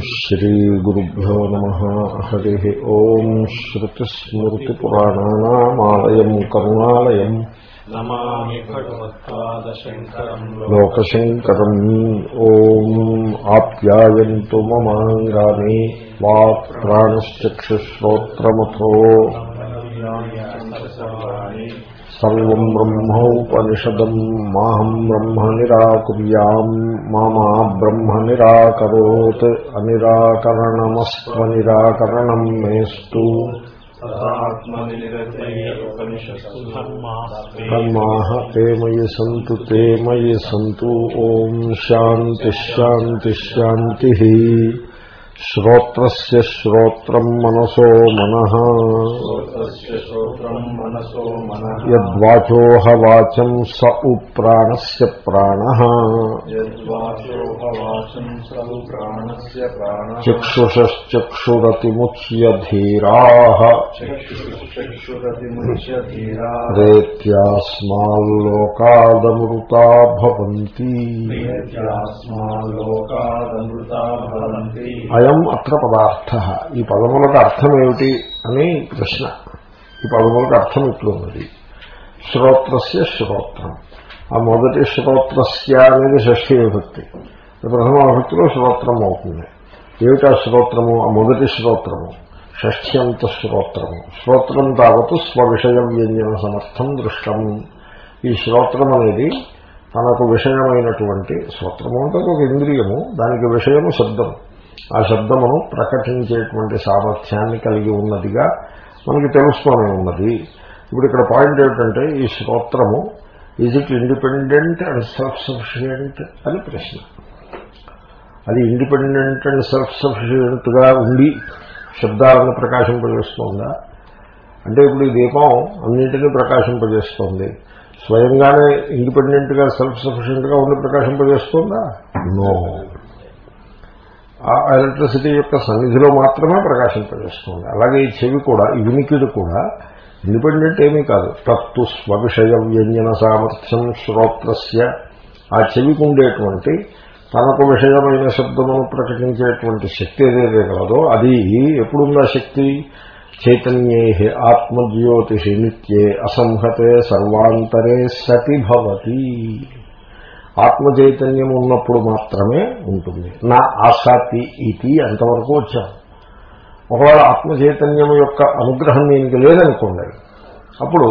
శ్రీగురుభ్యో నమ. హరి ఓం శ్రుతిస్మృతిపురాణానామాలయం కరుణాలయం. నమామి భగవత్పాదశంకరం లోకశంకరం ఓం ఆప్యాయంతు మమాంగాని వాక్ ప్రాణశ్చక్షుశ్రోత్రమథో. సర్వాణి సర్వం బ్రహ్మోపనిషదం. మాహం బ్రహ్మ నిరాకుర్యాం మామా బ్రహ్మ నిరాకరోత్ అనిరాకరణమస్వనిరాకరణం మేస్తు. తదాత్మనిరతయోపనిషత్సు ధర్మాస్తే కర్మాహ తే మయి సంతు తే మయి సంతు. ఓం శాంతి. శ్రోత్రస్య శ్రోత్రం మనసో మనః. యద్వాచోహ వాచం స ఉ ప్రాణస్య ప్రాణః యద్వాచోపవాచం సలు ప్రాణస్య ప్రాణః. చక్షుషశ్చక్షురతిముచ్య ధీరాः చక్షురతిముచ్య ధీరా ప్రేత్యాస్మాల్లోకాదమృతా భవంతి. భవంతి అయం అత్ర పదార్థ. ఈ పదములకు అర్థం ఏమిటి అని ప్రశ్న. ఈ పదములకు అర్థం ఇట్లున్నది శ్రోత్రస్య శ్రోత్రం. ఆ మొదటి శ్రోత్రస్య అనేది షష్ఠీ విభక్తి. ప్రథమ విభక్తిలో శ్రోత్రం అవుతుంది. ఏమిటా శ్రోత్రము? ఆ మొదటి శ్రోత్రము. షష్ఠ్యంత శ్రోత్రము. శ్రోత్రం తావత్ స్వవిషయ వ్యంజన సమర్థం దృష్టం. ఈ శ్రోత్రం అనేది తనకు విషయమైనటువంటి శ్రోత్రము అంటే ఒక ఇంద్రియము దానికి విషయము శబ్దం ఆ శబ్దమును ప్రకటించేటువంటి సామర్థ్యాన్ని కలిగి ఉన్నదిగా మనకి తెలుసుకొని ఉన్నది. ఇప్పుడు ఇక్కడ పాయింట్ ఏమిటంటే ఈ శ్రోత్రము is it independent and self sufficient అని ప్రశ్న. అది ఇండిపెండెంట్ అండ్ సెల్ఫ్ సఫిషియంట్గా ఉండి శబ్దాలను ప్రకాశింపజేస్తోందా? అంటే ఇప్పుడు ఈ దీపం అన్నింటినీ ప్రకాశింపజేస్తోంది. స్వయంగానే ఇండిపెండెంట్గా సెల్ఫ్ సఫిషియంట్గా ఉండి ప్రకాశింపజేస్తోందా? నో ఆ ఎలక్ట్రిసిటీ యొక్క సన్నిధిలో మాత్రమే ప్రకాశింపజేస్తుంది. అలాగే ఈ చెవి కూడా ఈ వినికిడి కూడా ఇండిపెండెంట్ ఏమీ కాదు. తత్తు స్వవిషయ వ్యంజన సామర్థ్యం శ్రోత్రస్య. ఆ చెవికి ఉండేటువంటి తనకు విషయమైన శబ్దమును ప్రకటించేటువంటి శక్తి ఏదైతే కలదో అది ఎప్పుడుందా శక్తి? చైతన్యే ఆత్మజ్యోతిషి నిత్యే అసంహతే సర్వాంతరే సతి భవతి. ఆత్మ చైతన్యం ఉన్నప్పుడు మాత్రమే ఉంటుంది. నా ఆశాతి ఇది అంతవరకు వచ్చాం ఒకవేళ ఆత్మ చైతన్యం యొక్క అనుగ్రహం దీనికి లేదనుకోండి అప్పుడు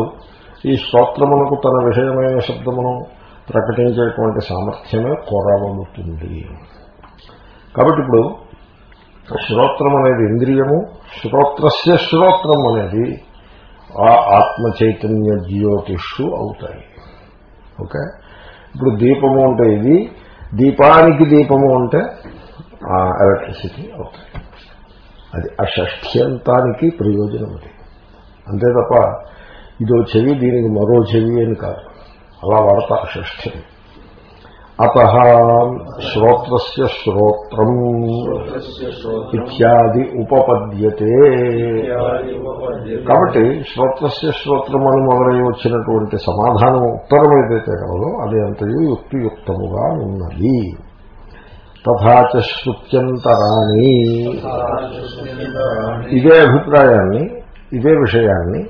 ఈ స్తోత్రమునకు తన విషయమైన శబ్దమును ప్రకటించేటువంటి సామర్థ్యమే కొరవలుతుంది కాబట్టి ఇప్పుడు శ్రోత్రం అనేది ఇంద్రియము శ్రోత్రస్య శ్రోత్రం అనేది ఆ ఆత్మ చైతన్య జ్యోతిషు అవుతాయి. ఓకే? ఇప్పుడు దీపము అంటే ఇది. దీపానికి దీపము అంటే ఎలక్ట్రిసిటీ అవుతుంది. అది ఆ షష్ఠ్యంతానికి ప్రయోజనం అది. అంతే తప్ప ఇదో చెవి దీనికి మరో చెవి అని కాదు. అలా వాడతారు షష్ఠ్యం అత శ్రోత్రస్య శ్రోత్రం ఇత్యాది ఉపపద్యతే. కాబట్టి శ్రోత్రస్య శ్రోత్రం అని మొదలై వచ్చినటువంటి సమాధానం ఉత్తరం ఏదైతే కలదో అది అంతయు యుక్తియుక్తముగా ఉన్నది. తథాచ శృత్యంతరాణి. ఇదే అభిప్రాయాన్ని ఇదే విషయాన్ని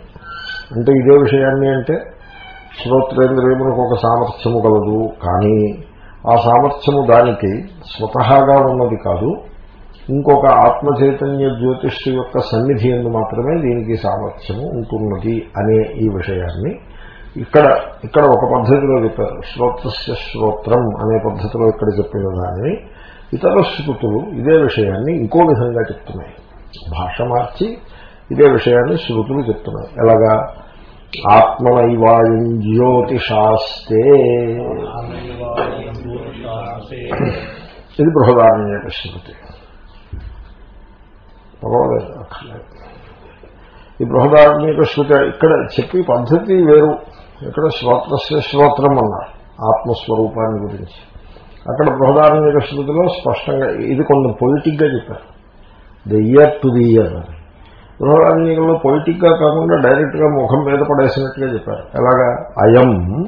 అంటే ఇదే విషయాన్ని అంటే శ్రోత్రేంద్రియములకు ఒక సామర్థ్యము కలదు కానీ ఆ సామర్థ్యము దానికి స్వతహాగా ఉన్నది కాదు. ఇంకొక ఆత్మ చైతన్య జ్యోతిష్టు యొక్క సన్నిధి ఎందు మాత్రమే దీనికి సామర్థ్యము ఉంటున్నది అనే ఈ విషయాన్ని ఇక్కడ ఇక్కడ ఒక పద్ధతిలో చెప్పారు. శ్రోత్రస్య శ్రోత్రం అనే పద్ధతిలో ఇక్కడ చెప్పిన దాన్ని ఇతర శృతులు ఇదే విషయాన్ని ఇంకో విధంగా చెప్తున్నాయి. భాష మార్చి ఇదే విషయాన్ని శృతులు చెప్తున్నాయి. ఎలాగా? ఆత్మనైవాయం జ్యోతిషాస్తే. ఇది బృహదారణ్యక శృతి పర్వాలేదు అక్కర్లేదు ఈ బృహదారణ్యక శృతి ఇక్కడ చెప్పి పద్ధతి వేరు. ఇక్కడ శ్రోత్రస్య శ్రోత్రం అన్నారు ఆత్మస్వరూపాన్ని గురించి. అక్కడ బృహదారణ్యక శృతిలో స్పష్టంగా ఇది కొంచెం పొలిటిక్గా చెప్పారు. The ear to the ear అని. గృహరాజ్యంలో పొలిటిక్గా కాకుండా డైరెక్ట్గా ముఖం మీద పడేసినట్టుగా చెప్పారు. ఎలాగా? అయం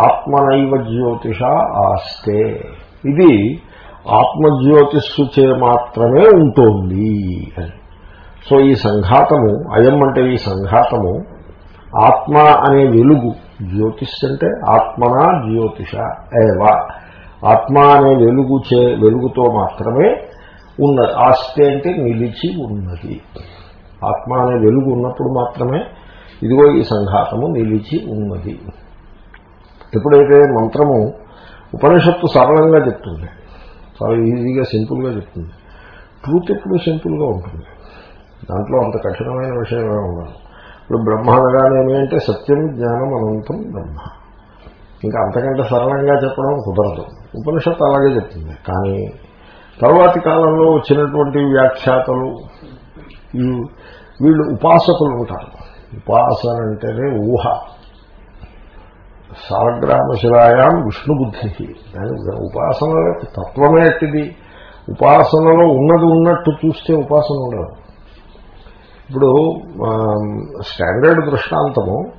ఆత్మనైవ జ్యోతిష ఆస్తే. ఇది ఆత్మజ్యోతిస్సు చే మాత్రమే ఉంటుంది అని. సో ఈ సంఘాతము అయం అంటే ఈ సంఘాతము ఆత్మ అనే వెలుగు జ్యోతిష్ అంటే ఆత్మనా జ్యోతిష ఏవ. ఆత్మ అనే వెలుగు చే వెలుగుతో మాత్రమే ఉన్నది. ఆస్తి అంటే నిలిచి ఉన్నది. ఆత్మ అనే వెలుగు ఉన్నప్పుడు మాత్రమే ఇదిగో ఈ సంఘాతము నిలిచి ఉన్నది. ఎప్పుడైతే మంత్రము ఉపనిషత్తు సరళంగా చెప్తుంది చాలా ఈజీగా సింపుల్గా చెప్తుంది ట్రూత్ ఎప్పుడు సింపుల్గా ఉంటుంది. దాంట్లో అంత కఠినమైన విషయమే ఉండదు. ఇప్పుడు బ్రహ్మ అనగానేమి అంటే సత్యం జ్ఞానం అనంతం బ్రహ్మ. ఇంకా అంతకంటే సరళంగా చెప్పడం కుదరదు. ఉపనిషత్తు అలాగే చెప్తుంది. కానీ తరువాతి కాలంలో వచ్చినటువంటి వ్యాఖ్యాతలు ఈ వీళ్ళు ఉపాసకులు ఉంటారు. ఉపాసన అంటేనే ఊహ. సాగ్రామశిలాయాం విష్ణుబుద్ధి దాని ఉపాసన తత్వమే ఎట్టిది ఉపాసనలో ఉన్నది ఉన్నట్టు చూస్తే ఉపాసన ఉండదు. ఇప్పుడు స్టాండర్డ్ దృష్టాంతము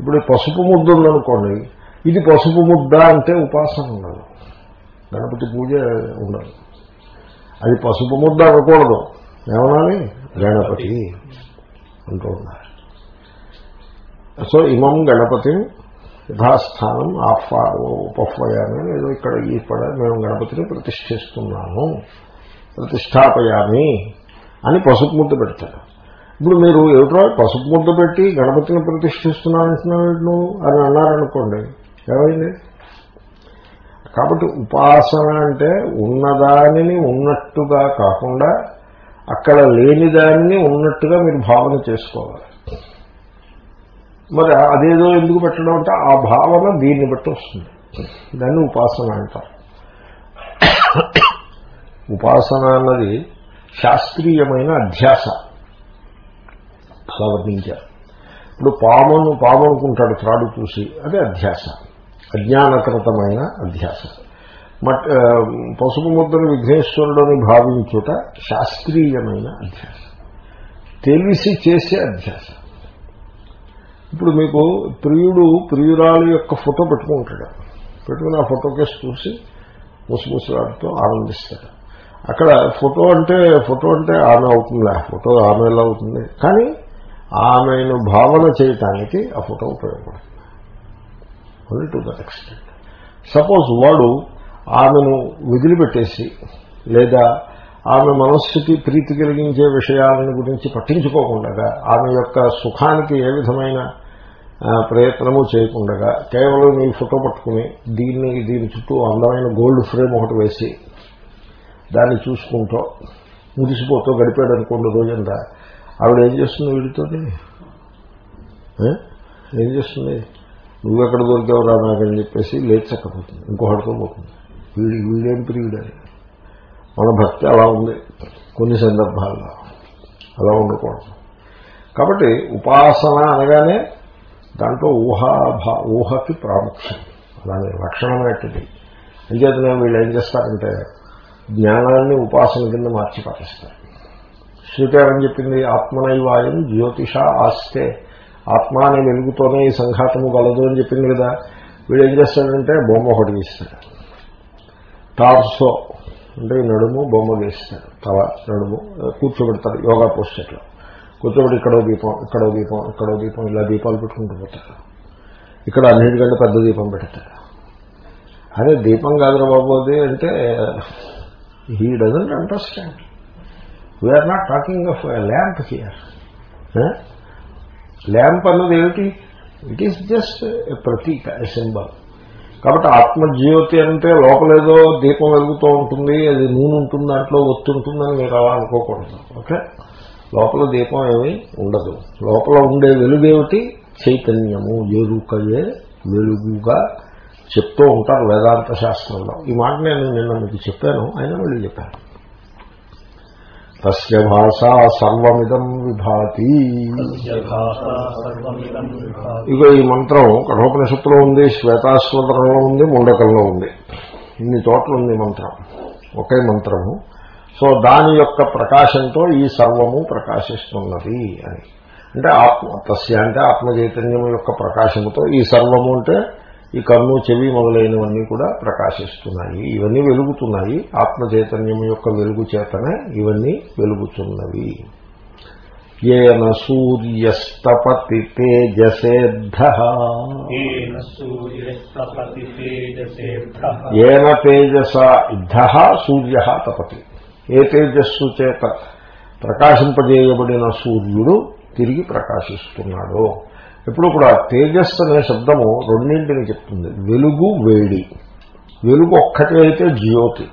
ఇప్పుడు పసుపు ముద్ద ఉందనుకోండి ఇది పసుపు ముద్ద అంటే ఉపాసన ఉండదు. గణపతి పూజ ఉండదు. అది పసుపు ముద్ద అనకూడదు. ఏమనాలి? గణపతి అంటూ ఉన్నారు. సో ఇమం గణపతి యథాస్థానం ఆహ్వా ఉపహ్వయాన్ని ఏదో ఇక్కడ ఈ పడ మేము గణపతిని ప్రతిష్ఠిస్తున్నాము ప్రతిష్టాపయామి అని పసుపు ముద్ద పెడతాడు ఇప్పుడు మీరు ఏమిటో పసుపు ముద్ద పెట్టి గణపతిని ప్రతిష్ఠిస్తున్నానంటున్నావు నువ్వు? అని అన్నారనుకోండి ఏమైంది? కాబట్టి ఉపాసన అంటే ఉన్నదానిని ఉన్నట్టుగా కాకుండా అక్కడ లేని దాన్ని ఉన్నట్టుగా మీరు భావన చేసుకోవాలి. మరి అదేదో ఎందుకు పెట్టడం అంటే ఆ భావన దీన్ని బట్టి వస్తుంది. దాన్ని ఉపాసన అంటారు. ఉపాసన అన్నది శాస్త్రీయమైన అధ్యాస. అలా వర్ణించారు. ఇప్పుడు పామును పాము అనుకుంటాడు త్రాడు చూసి అదే అధ్యాస. అజ్ఞానకృతమైన అధ్యాస. మట్ పసుపు ముద్దను విఘ్నేశ్వరుడని భావించుట శాస్త్రీయమైన అధ్యాసం తెలిసి చేసే అధ్యాసం ఇప్పుడు మీకు ప్రియుడు ప్రియురాలు యొక్క ఫోటో పెట్టుకుంటాడు. పెట్టుకుని ఆ ఫోటో కేసు చూసి ముసుముసులాడుతూ ఆనందిస్తాడు. అక్కడ ఫోటో అంటే ఫోటో అంటే ఆమె అవుతుందా ఫోటో ఆమె ఎలా అవుతుంది? కానీ ఆమెను భావన చేయటానికి ఆ ఫోటో ఉపయోగపడుతుంది. Only to that extent suppose వాడు ఆమెను వదిలిపెట్టేసి లేదా ఆమె మనస్సుకి ప్రీతి కలిగించే విషయాలను గురించి పట్టించుకోకుండా ఆమె యొక్క సుఖానికి ఏ విధమైన ప్రయత్నము చేయకుండా కేవలం నీ ఫోటో పట్టుకుని దీన్ని దీని చుట్టూ అందమైన గోల్డ్ ఫ్రేమ్ ఒకటి వేసి దాన్ని చూసుకుంటూ మురిసిపోతూ గడిపాడు అనుకోండి రోజంతా ఆవిడ ఏం చేస్తుంది వీడితో ఏం? చేస్తుంది? నువ్వెక్కడ దొరికావురా నాకని చెప్పేసి లేచక్కపోతుంది ఇంకొకటితో పోతుంది. వీడి వీడేం ప్రియుడని మన భక్తి అలా ఉంది. కొన్ని సందర్భాల్లో అలా ఉండకూడదు. కాబట్టి ఉపాసన అనగానే దాంట్లో ఊహాభా ఊహకి ప్రాముఖ్యం. అలానే లక్షణం ఏంటిది? అంచేతనే వీళ్ళు ఏం చేస్తారంటే జ్ఞానాన్ని ఉపాసన కింద మార్చి పాటిస్తారు. శ్రీకారం చెప్పింది ఆత్మనైవాయం జ్యోతిష ఆస్తే. ఆత్మ అనే వెలుగుతోనే ఈ సంఘాతము గలదు అని చెప్పింది కదా. వీడు ఏం చేస్తాడంటే బొమ్మ ఒకటి ఇస్తాడు టార్సో అంటే నడుము బొమ్మ వేస్తారు తల నడుము కూర్చోబెడతారు యోగా పోస్టర్లో కూర్చోబెట్టి ఇక్కడో దీపం ఇక్కడో దీపం ఇక్కడో దీపం ఇలా దీపాలు పెట్టుకుంటూ పోతారు. ఇక్కడ అన్నిటికంటే పెద్ద దీపం పెడతారు. అదే దీపం కాదురా బాబు అది అంటే he doesn't understand we're not talking of lamp here lamp అన్నది ఏమిటి? ఇట్ ఈస్ జస్ట్ ఎ ప్రతీక ఎ సింబల్ కాబట్టి ఆత్మజ్యోతి అంటే లోపలేదో దీపం వెలుగుతూ ఉంటుంది అది నూనె ఉంటుంది దాంట్లో ఒత్తి ఉంటుందని మీరు అలా అనుకోకూడదు. ఓకే? లోపల దీపం ఏమీ ఉండదు. లోపల ఉండే వెలుగేమిటి? చైతన్యము. ఎరుకయే వెలుగుగా చెప్తూ ఉంటారు వేదాంత శాస్త్రంలో. ఈ మాట నేను నిన్న మీకు చెప్పాను అయినా మళ్ళీ చెప్పాను. తస్య భాష సర్వమిదం విభాతి. ఇక ఈ మంత్రం కఠోపనిషత్తులో ఉంది శ్వేతాశ్వతరంలో ఉంది ముండకంలో ఉంది. ఇన్ని చోట్ల ఉంది మంత్రం. ఒకే మంత్రము. సో దాని యొక్క ప్రకాశంతో ఈ సర్వము ప్రకాశిస్తున్నది అని. అంటే ఆత్మ తస్య అంటే ఆత్మ చైతన్యం యొక్క ప్రకాశముతో ఈ సర్వము అంటే ఈ కన్ను చెవి మొదలైనవన్నీ కూడా ప్రకాశిస్తున్నాయి. ఇవన్నీ వెలుగుతున్నాయి. ఆత్మ చైతన్యం యొక్క వెలుగు చేతనే ఇవన్నీ వెలుగుతున్నవి. ఏన సూర్యస్తపతి ఏన తేజస ఇద్ధ సూర్య తపతి. ఏ తేజస్సు చేత ప్రకాశింపజేయబడిన సూర్యుడు తిరిగి ప్రకాశిస్తున్నాడు. ఎప్పుడు కూడా తేజస్సు అనే శబ్దము రెండింటిని చెప్తుంది. వెలుగు వేడి. వెలుగు ఒక్కటి అయితే జ్యోతి.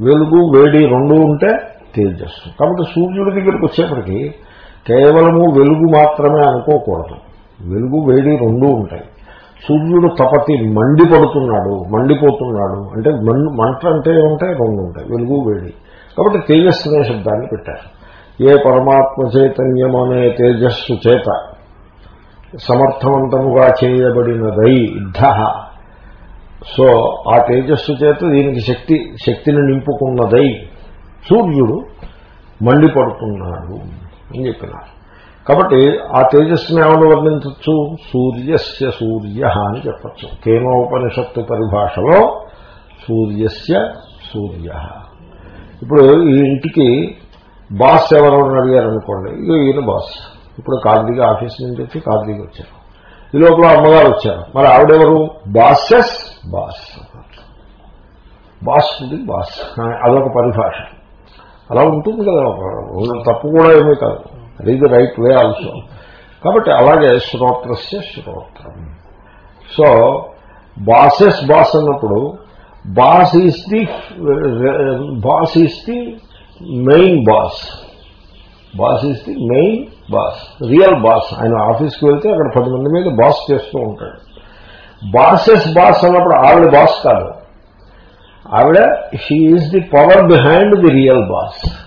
వెలుగు వేడి రెండు ఉంటే తేజస్సు. కాబట్టి సూర్యుడి దగ్గరికి వచ్చేప్పటికీ కేవలము వెలుగు మాత్రమే అనుకోకూడదు. వెలుగు వేడి రెండూ ఉంటాయి. సూర్యుడు తపతి మండిపడుతున్నాడు మండిపోతున్నాడు. అంటే మంట అంటే ఏముంటాయి? రెండు ఉంటాయి. వెలుగు వేడి. కాబట్టి తేజస్సు అనే శబ్దాన్ని పెట్టారు. ఏ పరమాత్మ చైతన్యం అనే తేజస్సు చేత సమర్థవంతముగా చేయబడినదై ఇద్ధ సో ఆ తేజస్సు చేత దీనికి శక్తి శక్తిని నింపుకున్నదై సూర్యుడు మండిపడుతున్నాడు అని చెప్పినారు. కాబట్టి ఆ తేజస్సుని ఏమని వర్ణించవచ్చు సూర్యస్య సూర్య అని చెప్పచ్చు. కేనోపనిషత్తు పరిభాషలో సూర్యస్య సూర్య. ఇప్పుడు ఈ ఇంటికి బాస్ ఎవరు అడిగారనుకోండి అడిగారు అనుకోండి ఇక ఈయన బాస్. ఇప్పుడు కార్తీక ఆఫీస్ నుంచి వచ్చి కార్తీక వచ్చారు. ఈ లోపల అమ్మగారు వచ్చారు. మరి ఆవిడెవరు? Boss's boss. బాస్ ఉంది బాస్. అదొక పరిభాష. అలా ఉంటుంది కదా తప్పు కూడా ఏమీ కాదు. అది ఇది రైట్ వే ఆల్సో కాబట్టి అలాగే శ్రోత్రస్య శ్రోత్రం. సో బాసెస్ బాస్ అన్నప్పుడు boss is the boss is the main boss. Boss is the main boss real boss ఆయన ఆఫీస్కి వెళ్తే అక్కడ పది మంది మీద బాస్ చేస్తూ ఉంటాడు. బాసెస్ బాస్ అన్నప్పుడు ఆవిడ బాస్ కాదు. ఆవిడ she is the power behind the real boss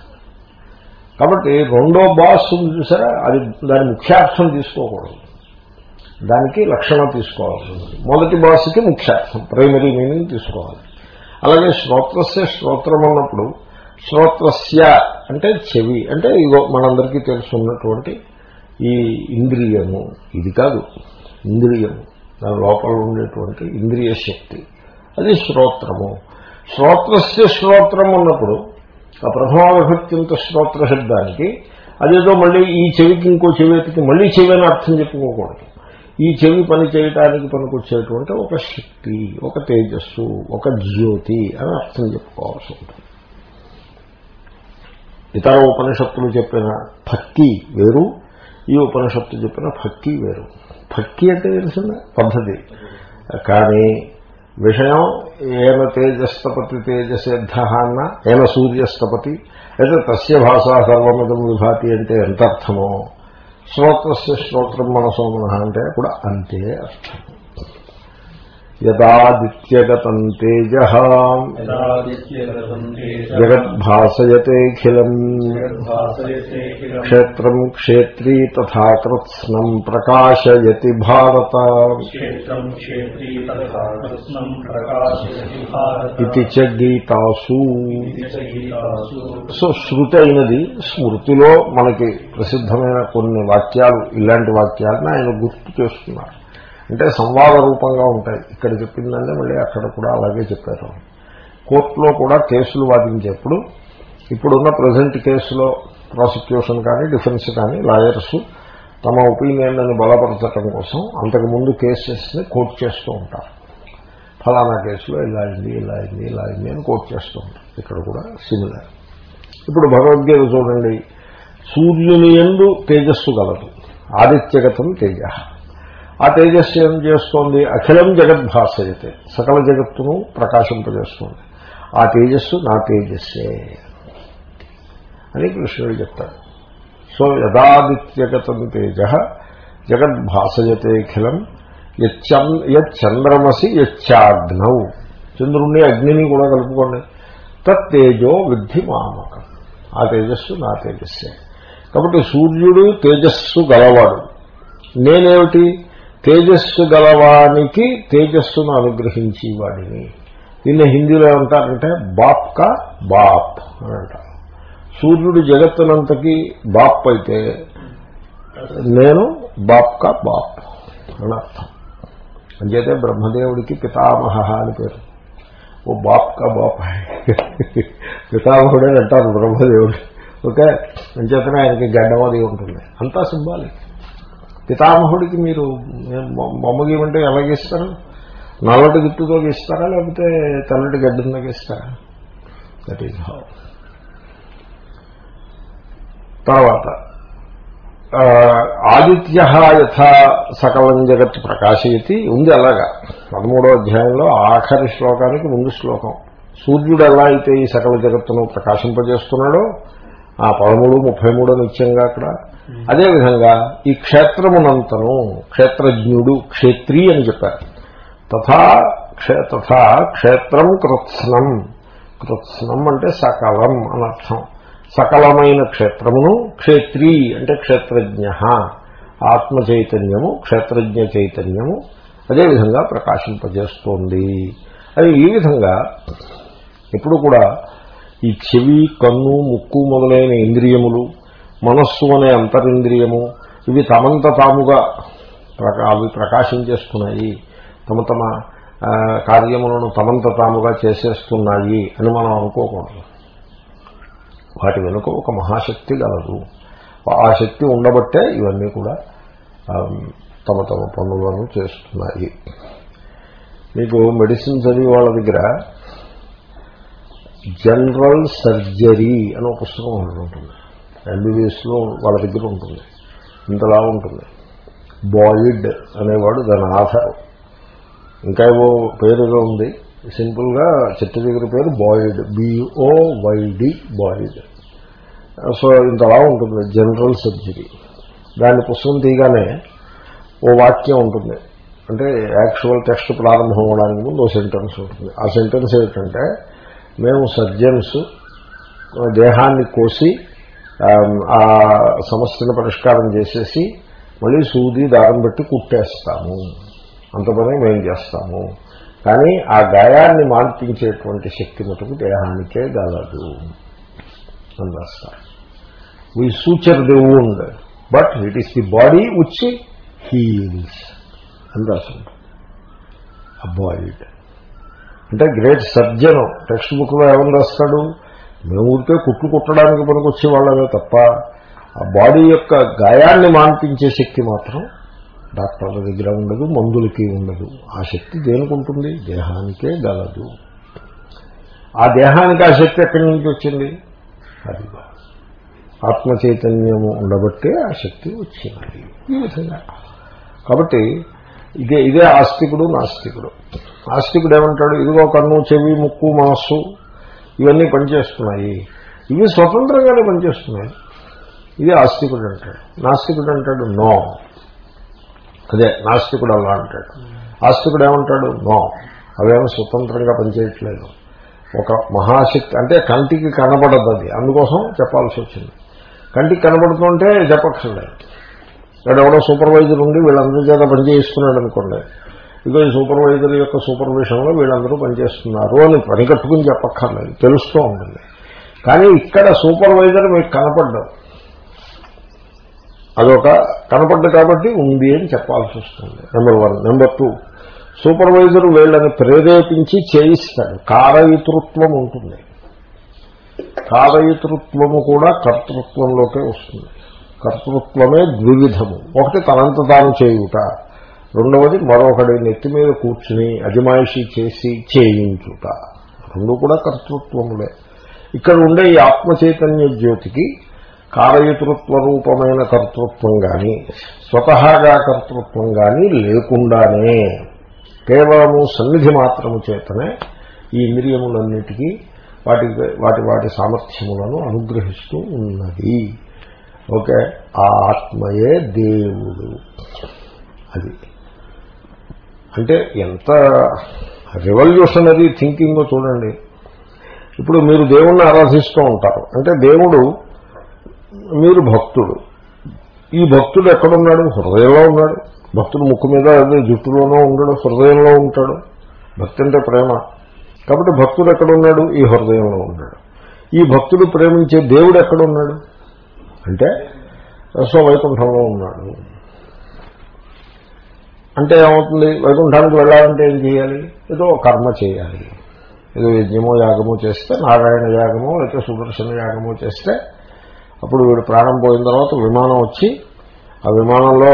కాబట్టి రెండో బాస్ చూసారా? అది దాని ముఖ్యార్థం తీసుకోకూడదు. దానికి లక్షణం తీసుకోవాల్సింది మొదటి బాస్కి ముఖ్యార్థం ప్రైమరీ మీనింగ్ తీసుకోవాలి. అలాగే శ్రోత్రస్య శ్రోత్రం అన్నప్పుడు శ్రోత్రస్య అంటే చెవి. అంటే ఇగో మనందరికీ తెలుసున్నటువంటి ఈ ఇంద్రియము. ఇది కాదు ఇంద్రియము. దాని లోపల ఉండేటువంటి ఇంద్రియ శక్తి. అది శ్రోత్రము. శ్రోత్రస్య శ్రోత్రం ఉన్నప్పుడు ఆ ప్రథమ విభక్తింత శ్రోత్ర శబ్దానికి అదేదో మళ్ళీ ఈ చెవికి ఇంకో చెవికి మళ్ళీ చెవి అని అర్థం చెప్పుకోకూడదు. ఈ చెవి పని చేయటానికి పనికొచ్చేటువంటి ఒక శక్తి ఒక తేజస్సు ఒక జ్యోతి అని అర్థం చెప్పుకోవాల్సి ఉంటుంది. ఇతర ఉపనిషత్తులు చెప్పిన భక్తి వేరు ఈ ఉపనిషత్తు చెప్పిన భక్తి వేరు. భక్తి అంటే తెలిసిన పద్ధతి. కానీ విషయం ఏన తేజస్తపతి తేజసిద్ధ అన్న ఏన సూర్యస్తపతి అయితే తస్య భాష సర్వమిదం విభాతి అంటే ఎంత అర్థమో శ్రోత్రస్య శ్రోత్రం మనసో మనః అంటే కూడా అంతే అర్థం. యదాదిత్యగతం తేజ. జగద్భాసయతేఖిలం క్షేత్రం క్షేత్రీ తృత్స్నం ప్రకాశయతి భారత. ఇది చ గీతాసు. సో శృతి అయినది స్మృతిలో మనకి ప్రసిద్ధమైన కొన్ని వాక్యాలు ఇలాంటి వాక్యాలను ఆయన గుర్తు చేస్తున్నారు. అంటే సంవాద రూపంగా ఉంటాయి. ఇక్కడ చెప్పిందంటే మళ్ళీ అక్కడ కూడా అలాగే చెప్పారు. కోర్టులో కూడా కేసులు వాదించేప్పుడు ఇప్పుడున్న ప్రజెంట్ కేసులో ప్రాసిక్యూషన్ కానీ డిఫెన్స్ కానీ లాయర్స్ తమ ఒపీనియన్లను బలపరచడం కోసం అంతకుముందు కేసెస్ని కోర్టు చేస్తూ ఉంటారు. ఫలానా కేసులో ఇలా అయింది ఇలా అయింది ఇలా అయింది అని కోర్టు చేస్తూ ఉంటారు. ఇక్కడ కూడా సిమిలర్ ఇప్పుడు భగవద్గీత చూడండి. సూర్యుని ఎందు తేజస్సు గలదు. ఆదిత్యగతం తేజ. ఆ తేజస్సు ఏం చేస్తోంది? అఖిలం జగద్భాసయతే. సకల జగత్తును ప్రకాశింపజేస్తోంది. ఆ తేజస్సు నా తేజస్సే. అని కృష్ణుడు చెప్తాడు. సో యథాదిత్యగతం తేజ జగద్భాసయతే అఖిలం యచ్చంద్రమసి యచ్చాగ్నౌ. చంద్రుణ్ణి అగ్నిని కూడా కలుపుకోండి. తత్తేజో విద్ధి మామకం. ఆ తేజస్సు నా తేజస్సే. కాబట్టి సూర్యుడు తేజస్సు గలవాడు. నేనేమిటి? తేజస్సు గలవానికి తేజస్సును అనుగ్రహించి వాడిని దీన్ని హిందీలో ఏమంటారంటే బాప్ కా బాప్ అని అంటారు సూర్యుడు జగత్తునంతకి బాప్ అయితే నేను బాప్ కా బాప్ అని అర్థం. అంచేతే బ్రహ్మదేవుడికి పితామహ అని పేరు. ఓ బాప్ కా బాప్. పితామహుడే అంటారు బ్రహ్మదేవుడు. ఓకే? అంచేతనే ఆయనకి గడ్డం ఉంటుంది. అంతా సింబాలిక్. పితామహుడికి మీరు బొమ్మ గీయమంటే ఎలా గీస్తారు? నల్లటి జుట్టుతో గీస్తారా? లేకపోతే తెల్లటి గడ్డంతో గీస్తారా? దట్ ఈజ్ హౌ తర్వాత ఆదిత్య యథా సకలం జగత్ ప్రకాశయతి ఉంది అలాగా. పదమూడో అధ్యాయంలో ఆఖరి శ్లోకానికి ముందు శ్లోకం. సూర్యుడు ఎలా అయితే ఈ సకల జగత్తును ప్రకాశింపజేస్తున్నాడో ఆ పదమూడు ముప్పై మూడు నిత్యంగా అక్కడ. అదేవిధంగా ఈ క్షేత్రమునంతను క్షేత్రజ్ఞుడు క్షేత్రి అని చెప్పారు. తథా క్షే- తథా క్షేత్రం కృత్స్నం. కృత్స్నం అంటే సకలం అనర్థం సకలమైన క్షేత్రమును క్షేత్రి అంటే క్షేత్రజ్ఞ. ఆత్మ చైతన్యము క్షేత్రజ్ఞ చైతన్యము అదేవిధంగా ప్రకాశింపజేస్తోంది. అది ఈ విధంగా ఎప్పుడు కూడా ఈ చెవి కన్ను ముక్కు మొదలైన ఇంద్రియములు మనస్సు అనే అంతరింద్రియము ఇవి తమంత తాముగా ప్రకా అవి ప్రకాశించేస్తున్నాయి తమ తమ కార్యములను తమంత తాముగా చేసేస్తున్నాయి అని మనం అనుకోకూడదు. వాటి వెనుక ఒక మహాశక్తి గలదు. ఆ శక్తి ఉండబట్టే ఇవన్నీ కూడా తమ తమ పనులను చేస్తున్నాయి. మీకు మెడిసిన్ చదివి వాళ్ళ దగ్గర జనరల్ సర్జరీ అని ఒక పుస్తకం ఒకటి ఉంటుంది. ఎంబీబీఎస్లో వాళ్ళ దగ్గర ఉంటుంది. ఇంతలా ఉంటుంది. బాయిడ్ అనేవాడు దాని ఆధారం. ఇంకా ఏవో పేరుగా ఉంది. సింపుల్గా చెట్టు దగ్గర పేరు Boyd. B O Y D Boyd. So ఇంతలా ఉంటుంది జనరల్ సర్జరీ. దాని పుస్తకం తీయగానే ఓ వాక్యం ఉంటుంది. అంటే యాక్చువల్ టెక్స్ట్ ప్రారంభం అవడానికి ముందు ఓ సెంటెన్స్ ఉంటుంది. ఆ సెంటెన్స్ ఏంటంటే మేము సర్జన్స్ దేహాన్ని కోసి ఆ సమస్యను పరిష్కారం చేసేసి మళ్ళీ సూది దారం పెట్టి కుట్టేస్తాము. అంత పని మేము చేస్తాము. కానీ ఆ గాయాన్ని మాన్పించేటువంటి శక్తి మటుకు దేహానికే గలదు అని రాస్తారు. We suture the wound but it is the body which heals అని రాసింది అబాయిడ్ అంటే గ్రేట్ సర్జన్. టెక్స్ట్ బుక్లో ఏమని రాస్తాడు? మేము ఊరికే కుట్లు కుట్టడానికి పనికొచ్చే వాళ్ళమే తప్ప ఆ బాడీ యొక్క గాయాన్ని మాన్పించే శక్తి మాత్రం డాక్టర్ల దగ్గర ఉండదు మందులకి ఉండదు. ఆ శక్తి దేనికి ఉంటుంది? దేహానికే గలదు. ఆ దేహానికి ఆ శక్తి ఎక్కడి నుంచి వచ్చింది? అది ఆత్మ చైతన్యము ఉండబట్టే ఆ శక్తి వచ్చినది ఈ విధంగా. కాబట్టి ఇదే ఇదే ఆస్తికుడు నాస్తికుడు. ఆస్తికుడు ఏమంటాడు ఇదిగో కన్ను చెవి ముక్కు మనస్సు ఇవన్నీ పనిచేస్తున్నాయి. ఇవి స్వతంత్రంగానే పనిచేస్తున్నాయి. ఇది ఆస్తికుడు అంటాడు. నాస్తికుడు అంటాడు నో. అదే నాస్తికుడు అలా అంటాడు. ఆస్తికుడు ఏమంటాడు నో. అవేమో స్వతంత్రంగా పనిచేయట్లేదు. ఒక మహాశక్తి అంటే కంటికి కనబడదు అది. అందుకోసం చెప్పాల్సి వచ్చింది. కంటికి కనబడుతుంటే చెప్పక్కర్లేదు. ఇక్కడ ఎవడో సూపర్వైజర్ ఉండి వీళ్ళందరి చేత పనిచేయిస్తున్నాడు అనుకోండి ఇదో ఈ సూపర్వైజర్ యొక్క సూపర్విషన్లో వీళ్ళందరూ పనిచేస్తున్నారు అని పని కట్టుకుని చెప్పక్కర్లేదు. తెలుస్తూ ఉంటుంది. కానీ ఇక్కడ సూపర్వైజర్ మీకు కనపడ్డం. అదొక కనపడ్డు కాబట్టి ఉంది అని చెప్పాల్సి వస్తుంది. Number one number two supervisor వీళ్ళని ప్రేరేపించి చేయిస్తాడు. కారయితృత్వం ఉంటుంది. కారయితృత్వము కూడా కర్తృత్వంలోకే వస్తుంది. కర్తృత్వమే ద్విధము ఒకటి తనంత తాను చేయుట. రెండవది మరొకడి నెత్తి మీద కూర్చుని అజమాయిషీ చేసి చేయించుట. రెండు కూడా కర్తృత్వములే. ఇక్కడ ఉండే ఈ ఆత్మచైతన్య జ్యోతికి కారయతృత్వ రూపమైన కర్తృత్వం కానీ స్వతహాగా కర్తృత్వం కానీ లేకుండానే కేవలము సన్నిధి మాత్రము చేతనే ఈ ఇంద్రియములన్నిటికీ వాటి వాటి వాటి సామర్థ్యములను అనుగ్రహిస్తూ ఉన్నది. ఓకే? ఆ ఆత్మయే దేవుడు. అది. అంటే ఎంత రెవల్యూషనరీ థింకింగ్ చూడండి. ఇప్పుడు మీరు దేవుణ్ణి ఆరాధిస్తూ ఉంటారు. అంటే దేవుడు మీరు భక్తుడు. ఈ భక్తుడు ఎక్కడున్నాడు? హృదయంలో ఉన్నాడు. భక్తుడు ముక్కు మీద అదే జుట్టులోనూ ఉండడు హృదయంలో ఉంటాడు. భక్తి అంటే ప్రేమ. కాబట్టి భక్తుడు ఎక్కడున్నాడు? ఈ హృదయంలో ఉన్నాడు. ఈ భక్తుడు ప్రేమించే దేవుడు ఎక్కడున్నాడు? అంటే రసో వైకుంఠంలో ఉన్నాడు. అంటే ఏమవుతుంది? వైకుంఠానికి వెళ్ళాలంటే ఏం చేయాలి? ఏదో కర్మ చేయాలి. ఏదో యజ్ఞమో యాగమో చేస్తే నారాయణ యాగమో లేకపోతే సుదర్శన యాగమో చేస్తే అప్పుడు వీడు ప్రాణం పోయిన తర్వాత విమానం వచ్చి ఆ విమానంలో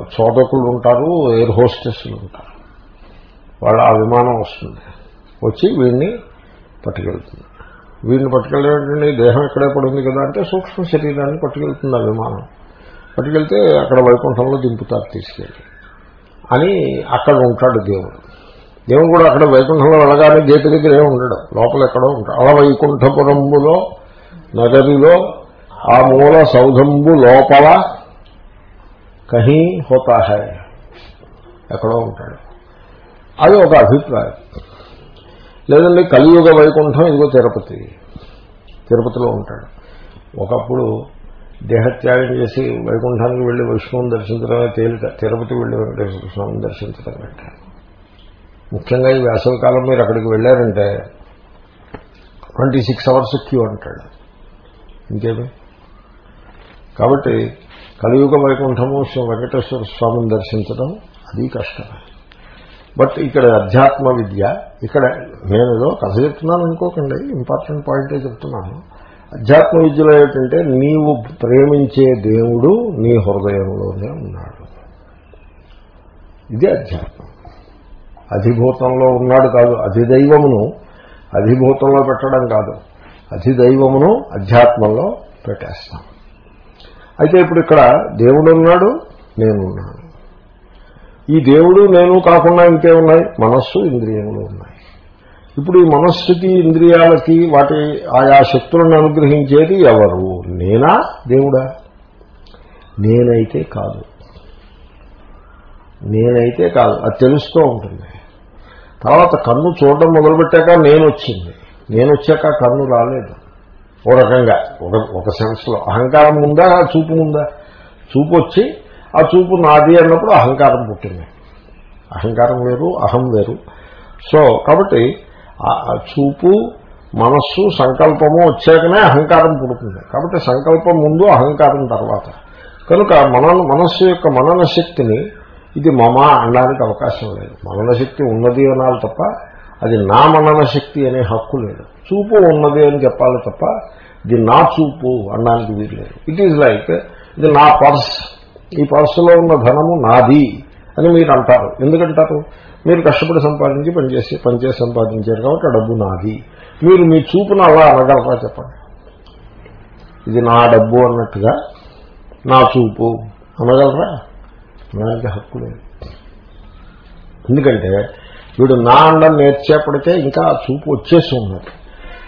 చోదకులు ఉంటారు ఎయిర్ హోస్టెస్లు ఉంటారు. వాళ్ళు ఆ విమానం వస్తుంది. వచ్చి వీడిని పట్టుకెళ్తుంది. వీడిని పట్టుకెళ్ళేటండి దేహం ఎక్కడే పడింది కదా అంటే సూక్ష్మ శరీరాన్ని పట్టుకెళ్తుంది ఆ విమానం. పట్టుకెళ్తే అక్కడ వైకుంఠంలో దింపుతారు తీసుకెళ్ళి. అని అక్కడ ఉంటాడు దేవుడు. దేవుడు కూడా అక్కడ వైకుంఠంలో వెళ్ళగానే గేటు దగ్గర ఉండడు. లోపల ఎక్కడో ఉంటాడు. అలా వైకుంఠపురంబులో నగరిలో ఆ మూల సౌధంబు లోపల కహీ హోతా హై ఎక్కడో ఉంటాడు. అది ఒక అభిప్రాయం. లేదండి కలియుగ వైకుంఠం ఇదిగో తిరుపతి. తిరుపతిలో ఉంటాడు. ఒకప్పుడు దేహత్యాగం చేసి వైకుంఠానికి వెళ్ళి విష్ణువుని దర్శించడమే తేలిక తిరుపతి వెళ్ళి వెంకటేశ్వర స్వామిని దర్శించడం కంటే ముఖ్యంగా ఈ వేసవికాలం మీరు అక్కడికి వెళ్ళారంటే ట్వంటీ సిక్స్ అవర్స్ క్యూ అంటాడు. ఇంకేమి? కాబట్టి కలియుగ వైకుంఠము శ్రీ వెంకటేశ్వర స్వామిని దర్శించడం అది కష్టమే బట్ ఇక్కడ అధ్యాత్మ విద్య ఇక్కడ నేను ఏదో కథ చెప్తున్నాను అనుకోకండి ఇంపార్టెంట్ పాయింటే చెప్తున్నాను. అధ్యాత్మ విద్యలో ఏంటంటే నీవు ప్రేమించే దేవుడు నీ హృదయంలోనే ఉన్నాడు. ఇది అధ్యాత్మం. అధిభూతంలో ఉన్నాడు కాదు అధిదైవమును అధిభూతంలో పెట్టడం కాదు అధిదైవమును అధ్యాత్మంలో పెట్టేస్తాం. అయితే ఇప్పుడు ఇక్కడ దేవుడు ఉన్నాడు నేనున్నాను. ఈ దేవుడు నేను కాకుండా ఇంకేమున్నాయి? మనస్సు ఇంద్రియములు ఉన్నాయి. ఇప్పుడు ఈ మనస్సుకి ఇంద్రియాలకి వాటి ఆయా శక్తులను అనుగ్రహించేది ఎవరు? నేనా? దేవుడా? నేనైతే కాదు. నేనైతే కాదు. అది తెలుస్తూ ఉంటుంది. తర్వాత కన్ను చూడడం మొదలుపెట్టాక నేను వచ్చింది నేను వచ్చాక కన్ను రాలేదు. ఓ రకంగా. ఒక ఒక సెన్స్లో. అహంకారం ఉందా? చూపు ఉందా? చూపు వచ్చి ఆ చూపు నాది అన్నప్పుడు అహంకారం పుట్టింది. అహంకారం వేరు అహం వేరు. సో కాబట్టి చూపు మనస్సు సంకల్పము వచ్చాకనే అహంకారం పుడుతుంది. కాబట్టి సంకల్పం ముందు అహంకారం తర్వాత. కనుక మన మనస్సు యొక్క మనన శక్తిని ఇది మమ అనడానికి అవకాశం లేదు. మనన శక్తి ఉన్నది అనాలి తప్ప అది నా మనన శక్తి అనే హక్కు లేదు. చూపు ఉన్నది అని చెప్పాలి తప్ప ఇది నా చూపు అనడానికి వీలు లేదు. ఇట్ ఈజ్ లైక్ ఇది నా పర్స్. ఈ పర్సులో ఉన్న ధనము నాది. అని మీరు అంటారు. ఎందుకంటారు? మీరు కష్టపడి సంపాదించి పనిచేసి పనిచేసి సంపాదించారు కాబట్టి ఆ డబ్బు నాది. మీరు మీ చూపును అలా అనగలరా చెప్పండి. ఇది నా డబ్బు అన్నట్టుగా నా చూపు అనగలరా? అనడానికి హక్కు లేదు. ఎందుకంటే వీడు నా అండం నేర్చేపడితే ఇంకా ఆ చూపు వచ్చేసి ఉన్నది.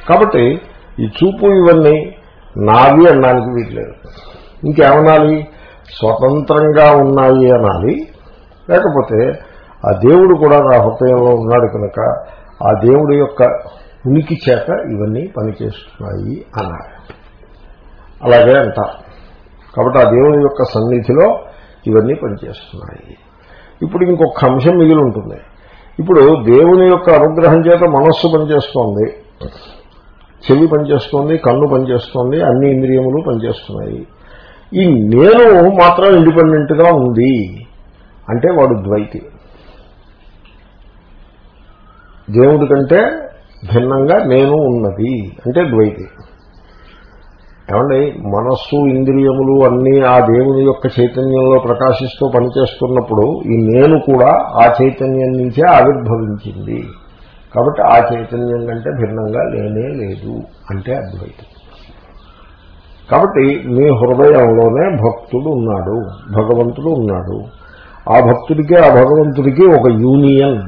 కాబట్టి ఈ చూపు ఇవన్నీ నావి అనడానికి వీల్లేదు ఇంకేమనాలి? స్వతంత్రంగా ఉన్నాయి అనాలి. లేకపోతే ఆ దేవుడు కూడా నా హృదయంలో ఉన్నాడు కనుక ఆ దేవుడి యొక్క ఉనికి చేత ఇవన్నీ పనిచేస్తున్నాయి అన్నారు అలాగే అంటారు కాబట్టి ఆ దేవుని యొక్క సన్నిధిలో ఇవన్నీ పనిచేస్తున్నాయి. ఇప్పుడు ఇంకొక అంశం మిగిలి ఉంటుంది. ఇప్పుడు దేవుని యొక్క అనుగ్రహం చేత మనస్సు పనిచేస్తోంది. చెవి పనిచేస్తోంది కన్ను పనిచేస్తోంది అన్ని ఇంద్రియములు పనిచేస్తున్నాయి. ఈ నేను మాత్రం ఇండిపెండెంట్గా ఉంది. అంటే వాడు ద్వైతి. దేవుడి కంటే భిన్నంగా నేను ఉన్నది అంటే ద్వైతి. ఏమండి మనస్సు ఇంద్రియములు అన్నీ ఆ దేవుని యొక్క చైతన్యంలో ప్రకాశిస్తూ పనిచేస్తున్నప్పుడు ఈ నేను కూడా ఆ చైతన్యం నుంచే ఆవిర్భవించింది. కాబట్టి ఆ చైతన్యం కంటే భిన్నంగా లేనే లేదు అంటే అద్వైతం. కాబట్టి మీ హృదయంలోనే భక్తుడు ఉన్నాడు భగవంతుడు ఉన్నాడు. ఆ భక్తుడికి ఆ భగవంతుడికి ఒక యూనియన్.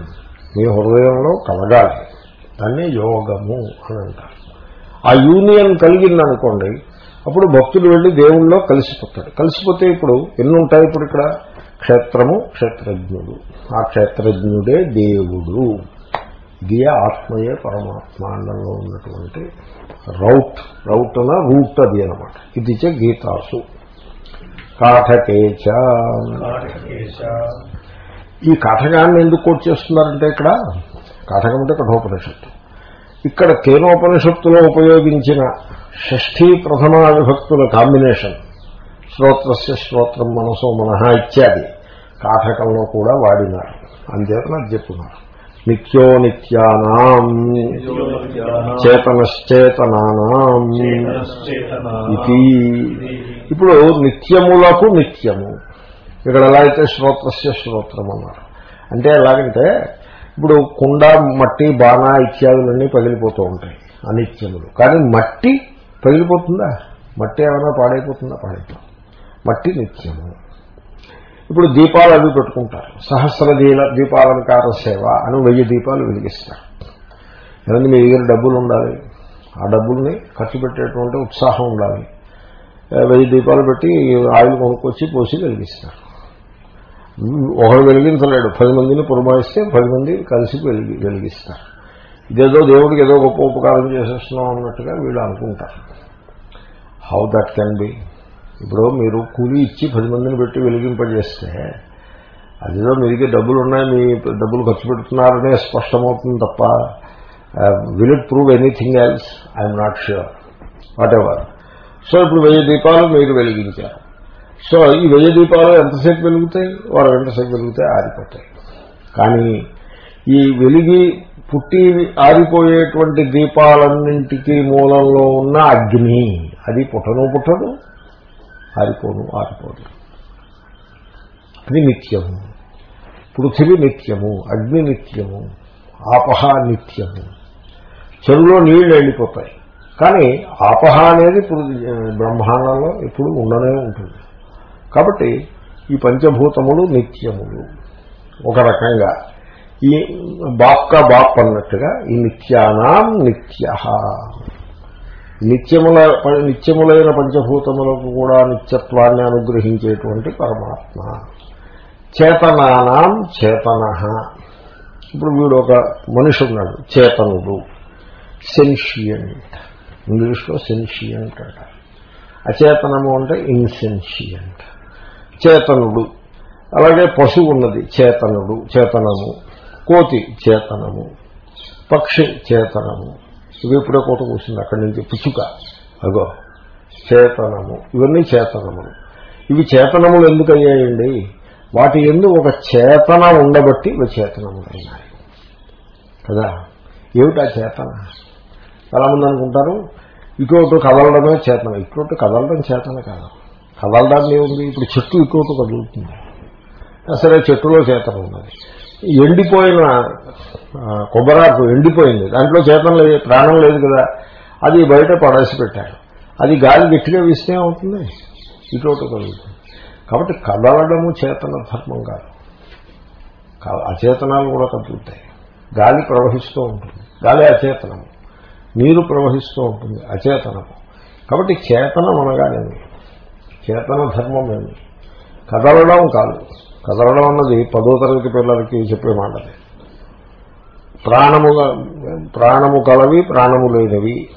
మీ హృదయంలో కలగాలి. దాన్ని యోగము అని అంటారు. ఆ యూనియన్ కలిగిందనుకోండి అప్పుడు భక్తుడు వెళ్ళి దేవుళ్ళలో కలిసిపోతాడు కలిసిపోతే ఇప్పుడు ఎన్ని ఉంటాయి ఇప్పుడు ఇక్కడ? క్షేత్రము క్షేత్రజ్ఞుడు. ఆ క్షేత్రజ్ఞుడే దేవుడు. ఇది ఆత్మయే పరమాత్మ అండంలో ఉన్నటువంటి రౌట్ రౌట్ అన రూట్ అది అనమాట ఇది చే గీతాసు. కాఠకేచ కాటకేశ ఈ కాఠకాన్ని ఎందుకు కోట్ చేస్తున్నారంటే ఇక్కడ? కాఠకం అంటే కఠోపనిషత్తు. ఇక్కడ కేనోపనిషత్తులో ఉపయోగించిన షష్ఠీ ప్రథమ విభక్తుల కాంబినేషన్ శ్రోత్రస్య శ్రోత్రం మనసో మనహ ఇత్యాది కాఠకంలో కూడా వాడినారు. అంచేతన అది చెప్తున్నారు. నిత్యో నిత్యానాం చేతనశ్చేతనానాం ఇది ఇప్పుడు నిత్యములకు నిత్యము. ఇక్కడ ఎలా అయితే శ్రోత్రస్య శ్రోత్రం అన్నారు అంటే ఎలాగంటే ఇప్పుడు కుండ మట్టి బాణ ఇత్యాదులన్నీ పగిలిపోతూ ఉంటాయి అనిత్యములు. కానీ మట్టి పగిలిపోతుందా? మట్టి ఏమైనా పాడైపోతుందా? పాడైపో మట్టి నిత్యము. ఇప్పుడు దీపాలు అవి పెట్టుకుంటారు. సహస్ర దీల దీపాలంకార సేవ అని వెయ్యి దీపాలు వెలిగిస్తారు. ఎందుకంటే మీ దగ్గర డబ్బులు ఉండాలి. ఆ డబ్బుల్ని ఖర్చు పెట్టేటువంటి ఉత్సాహం ఉండాలి. వెయ్యి దీపాలు పెట్టి ఆయిల్ కొనుక్కొచ్చి పోసి వెలిగిస్తారు ఒకడు వెలిగించలేడు పది మందిని పురమాయిస్తే పది మంది కలిసి వెలిగి వెలిగిస్తారు ఇదేదో దేవుడికి ఏదో గొప్ప ఉపకారం చేసేస్తున్నాం అన్నట్టుగా వీళ్ళు అనుకుంటారు హౌ దట్ కెన్ బి ఇప్పుడు మీరు కూలీ ఇచ్చి పది మందిని పెట్టి వెలిగింపజేస్తే అదేదో మీ దగ్గర డబ్బులు ఉన్నాయి మీ డబ్బులు ఖర్చు పెడుతున్నారనే స్పష్టమవుతుంది తప్ప will it prove anything else I'm not sure whatever so ఇప్పుడు వెయ్యి దీపాలు మీరు వెలిగించారు. సో ఈ వెయ్యి దీపాలు ఎంతసేపు వెలుగుతాయి? వారు ఎంతసేపు వెలుగుతాయి ఆరిపోతాయి. కానీ ఈ వెలిగి పుట్టి ఆరిపోయేటువంటి దీపాలన్నింటికి మూలంలో ఉన్న అగ్ని అది పుట్టను పుట్టదు ఆరిపోను ఆరిపోదు. అది నిత్యము. పృథివీ నిత్యము అగ్ని నిత్యము ఆపహ నిత్యము. చెరువులో నీళ్ళు వెళ్ళిపోతాయి. కానీ ఆపహ అనేది ఇప్పుడు బ్రహ్మాండంలో ఇప్పుడు ఉండనే ఉంటుంది. కాబట్టి ఈ పంచభూతములు నిత్యములు. ఒక రకంగా ఈ బాప్కా బాప్ అన్నట్టుగా ఈ నిత్యానాం నిత్య. నిత్యముల నిత్యములైన పంచభూతములకు కూడా నిత్యత్వాన్ని అనుగ్రహించేటువంటి పరమాత్మ. చేతనానాం చేతన. ఇప్పుడు వీడు ఒక మనిషి ఉన్నాడు చేతనుడు. సెన్షియంట్ ఇంగ్లీష్లో సెన్షియంట్ అంట అచేతనము అంటే ఇన్సెన్షియంట్ చేతనుడు. అలాగే పశువు ఉన్నది చేతనుడు చేతనము. కోతి చేతనము. పక్షి చేతనము. ఇవి ఇప్పుడే కోట కూర్చుంది అక్కడి నుంచి పుచ్చుక. అగో చేతనము. ఇవన్నీ చేతనములు. ఇవి చేతనములు ఎందుకు అయ్యాయండి వాటి ఎందు ఒక చేతన ఉండబట్టి ఇవి చేతనములు అయినాయి కదా? ఏమిటా చేతన? చాలామంది అనుకుంటారు ఇటువంటి కదలడమే చేతనం. ఇటువంటి కదలడం చేతన కాదు. కదలడాన్ని ఉంది ఇప్పుడు చెట్టు ఇటువంటి కదులుతుంది. సరే చెట్టులో చేతన ఉన్నది. ఎండిపోయిన కొబ్బరాకు ఎండిపోయింది. దాంట్లో చేతనం లేదు ప్రాణం లేదు కదా. అది బయట పడేసి పెట్టాడు అది గాలి గట్టిగా వీస్తే అవుతుంది ఇటువంటి కలుగుతుంది కాబట్టి కదలడము చేతన ధర్మం కాదు. అచేతనాలు కూడా కదులుతాయి. గాలి ప్రవహిస్తూ ఉంటుంది. గాలి అచేతనము. నీరు ప్రవహిస్తూ ఉంటుంది అచేతనము. కాబట్టి చేతనం అనగానేమి? చేతన ధర్మం ఏమి? కదలడం కాదు. కదలడం అన్నది పదో తరగతి పిల్లలకి చెప్పే మాటది ప్రాణము ప్రాణము కలవి ప్రాణము లేనివి.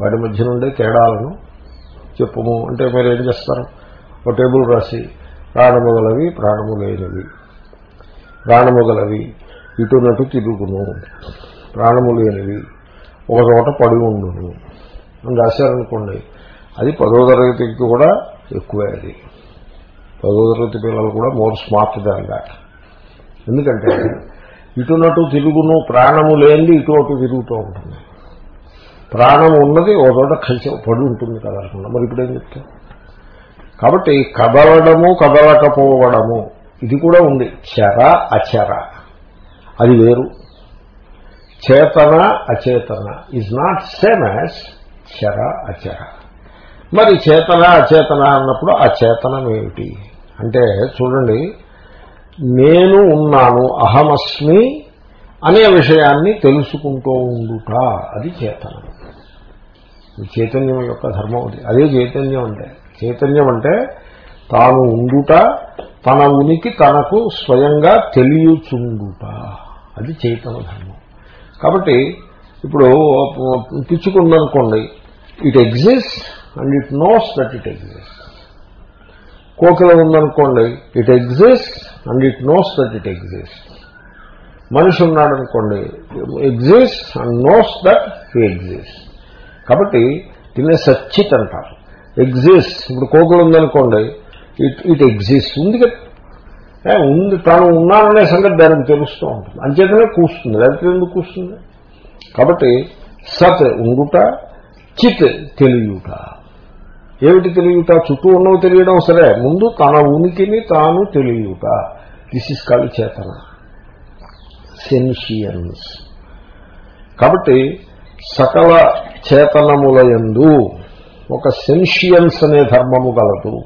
వాటి మధ్య నుండే తేడాలను చెప్పుము. అంటే మీరు ఏం చేస్తారు? ఒక టేబుల్ రాసి ప్రాణము గలవి ప్రాణము లేనివి. ప్రాణము గలవి ఇటునటు తిరుగును ప్రాణము లేనివి. ఒక చోట పడి ఉండును. అని రాశారనుకోండి అది పదో తరగతికి కూడా ఎక్కువే అది. పదో తరగతి పిల్లలు కూడా మోర్ స్మార్ట్ దాన్ దాట్. ఎందుకంటే ఇటునటు తిరుగును ప్రాణము లేనిది ఇటు అటు తిరుగుతూ ఉంటుంది. ప్రాణం ఉన్నది ఓ చోట కలిసి పడి ఉంటుంది కదలకుండా మరి ఇప్పుడేం చెప్తా కాబట్టి కదలడము కదలకపోవడము ఇది కూడా ఉంది. చర అచర. అది వేరు. చేతన అచేతన. ఈజ్ నాట్ సేమ్ యాజ్ చర అచర. మరి చేతన అచేతన అన్నప్పుడు ఆ చేతనం ఏమిటి అంటే చూడండి నేను ఉన్నాను అహమస్మి అనే విషయాన్ని తెలుసుకుంటూ ఉండుట. అది చేతనం. చైతన్యం యొక్క ధర్మం అది. అదే చైతన్యం అంటే. చైతన్యం అంటే తాను ఉండుట తన ఉనికి తనకు స్వయంగా తెలియచుండుట. అది చైతన్య ధర్మం. కాబట్టి ఇప్పుడు పిచ్చుకుందనుకోండి it exist and it knows that it exist కోకిల ఉందనుకోండి it exist and it knows that it exist మనిషి ఉన్నాడనుకోండి exist and knows that he exist కాబట్టి తినే సచ్చిత్ అంటారు ఎగ్జిస్ట్ ఇప్పుడు కోకులు ఉందనుకోండి ఇట్ ఇట్ ఎగ్జిస్ట్ ఉంది కదా ఉంది తాను ఉన్నాననే సంగతి దానికి తెలుస్తూ ఉంటుంది. అంచేతనే కూస్తుంది లేకపోతే ఎందుకు కూస్తుంది? కాబట్టి సత్ ఉండుట చిత్ తెలియుట. ఏమిటి తెలియట? చుట్టూ ఉన్నవి తెలియడం సరే ముందు తన ఉనికిని తాను తెలియట. దిస్ ఇస్ కాల్ చేతన. సెన్షియన్స్ కాబట్టి సకల చేతనములయందు ఒక సెన్షియన్స్ అనే ధర్మము గలదు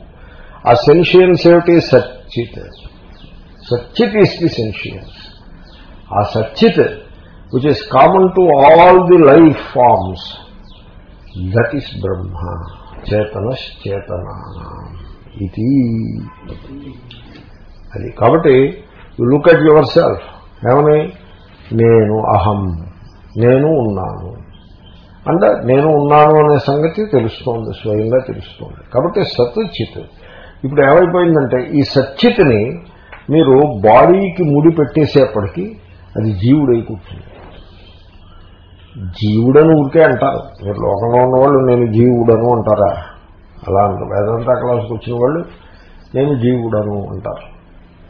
ఆ సెన్షియన్స్ ఏమిటి? సచ్చిత్. సచ్యత్ ఈస్ ది సెన్షియన్స్ ఆ సచ్యత్ which is common to all the life forms that is Brahma చేతనశ్చేతనా ఇది అది కాబట్టి you look at your self ఏమని? నేను అహం. నేను ఉన్నాను. అంటే నేను ఉన్నాను అనే సంగతి తెలుస్తోంది స్వయంగా తెలుస్తోంది. కాబట్టి సత్ చిత్ ఇప్పుడు ఏమైపోయిందంటే ఈ సచ్చిత్ని మీరు బాడీకి ముడి పెట్టేసేపటికి అది జీవుడై కూర్చుంది. జీవుడని ఊరికే అంటారు. మీరు లోకంలో ఉన్నవాళ్ళు నేను జీవుడను అంటారా? అలా అంటారు. వేదాంత క్లాస్కి వచ్చిన వాళ్ళు నేను జీవుడను అంటారు.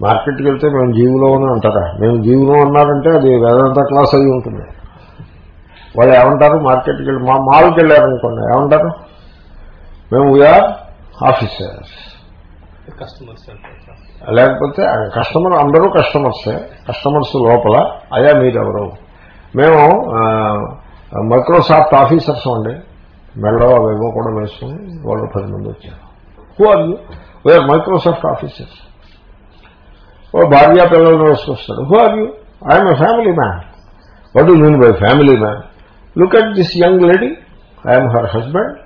మార్కెట్కి వెళ్తే మేము జీవులో అని అంటారా? మేము జీవులో అన్నారంటే అది వేదాంత క్లాస్ అయి ఉంటుంది. వాళ్ళు ఏమంటారు? మార్కెట్కి వెళ్ళి మా మాల్కి వెళ్ళారనుకోండి. ఏమంటారు? మేము వీఆర్ ఆఫీసర్స్ లేకపోతే కస్టమర్ అందరూ కస్టమర్సే కస్టమర్స్ లోపల అయా మీరెవరు? మేము మైక్రోసాఫ్ట్ ఆఫీసర్స్ అండి. మెళ్ళో అవేవో కూడా వేసుకుని వాళ్ళు పది మంది వచ్చారు. Who are you we're Microsoft officers ఓ భార్య పిల్లలను వేసుకొస్తాడు. Who are you I'm a family man what you mean by family man look at this young lady I'm her husband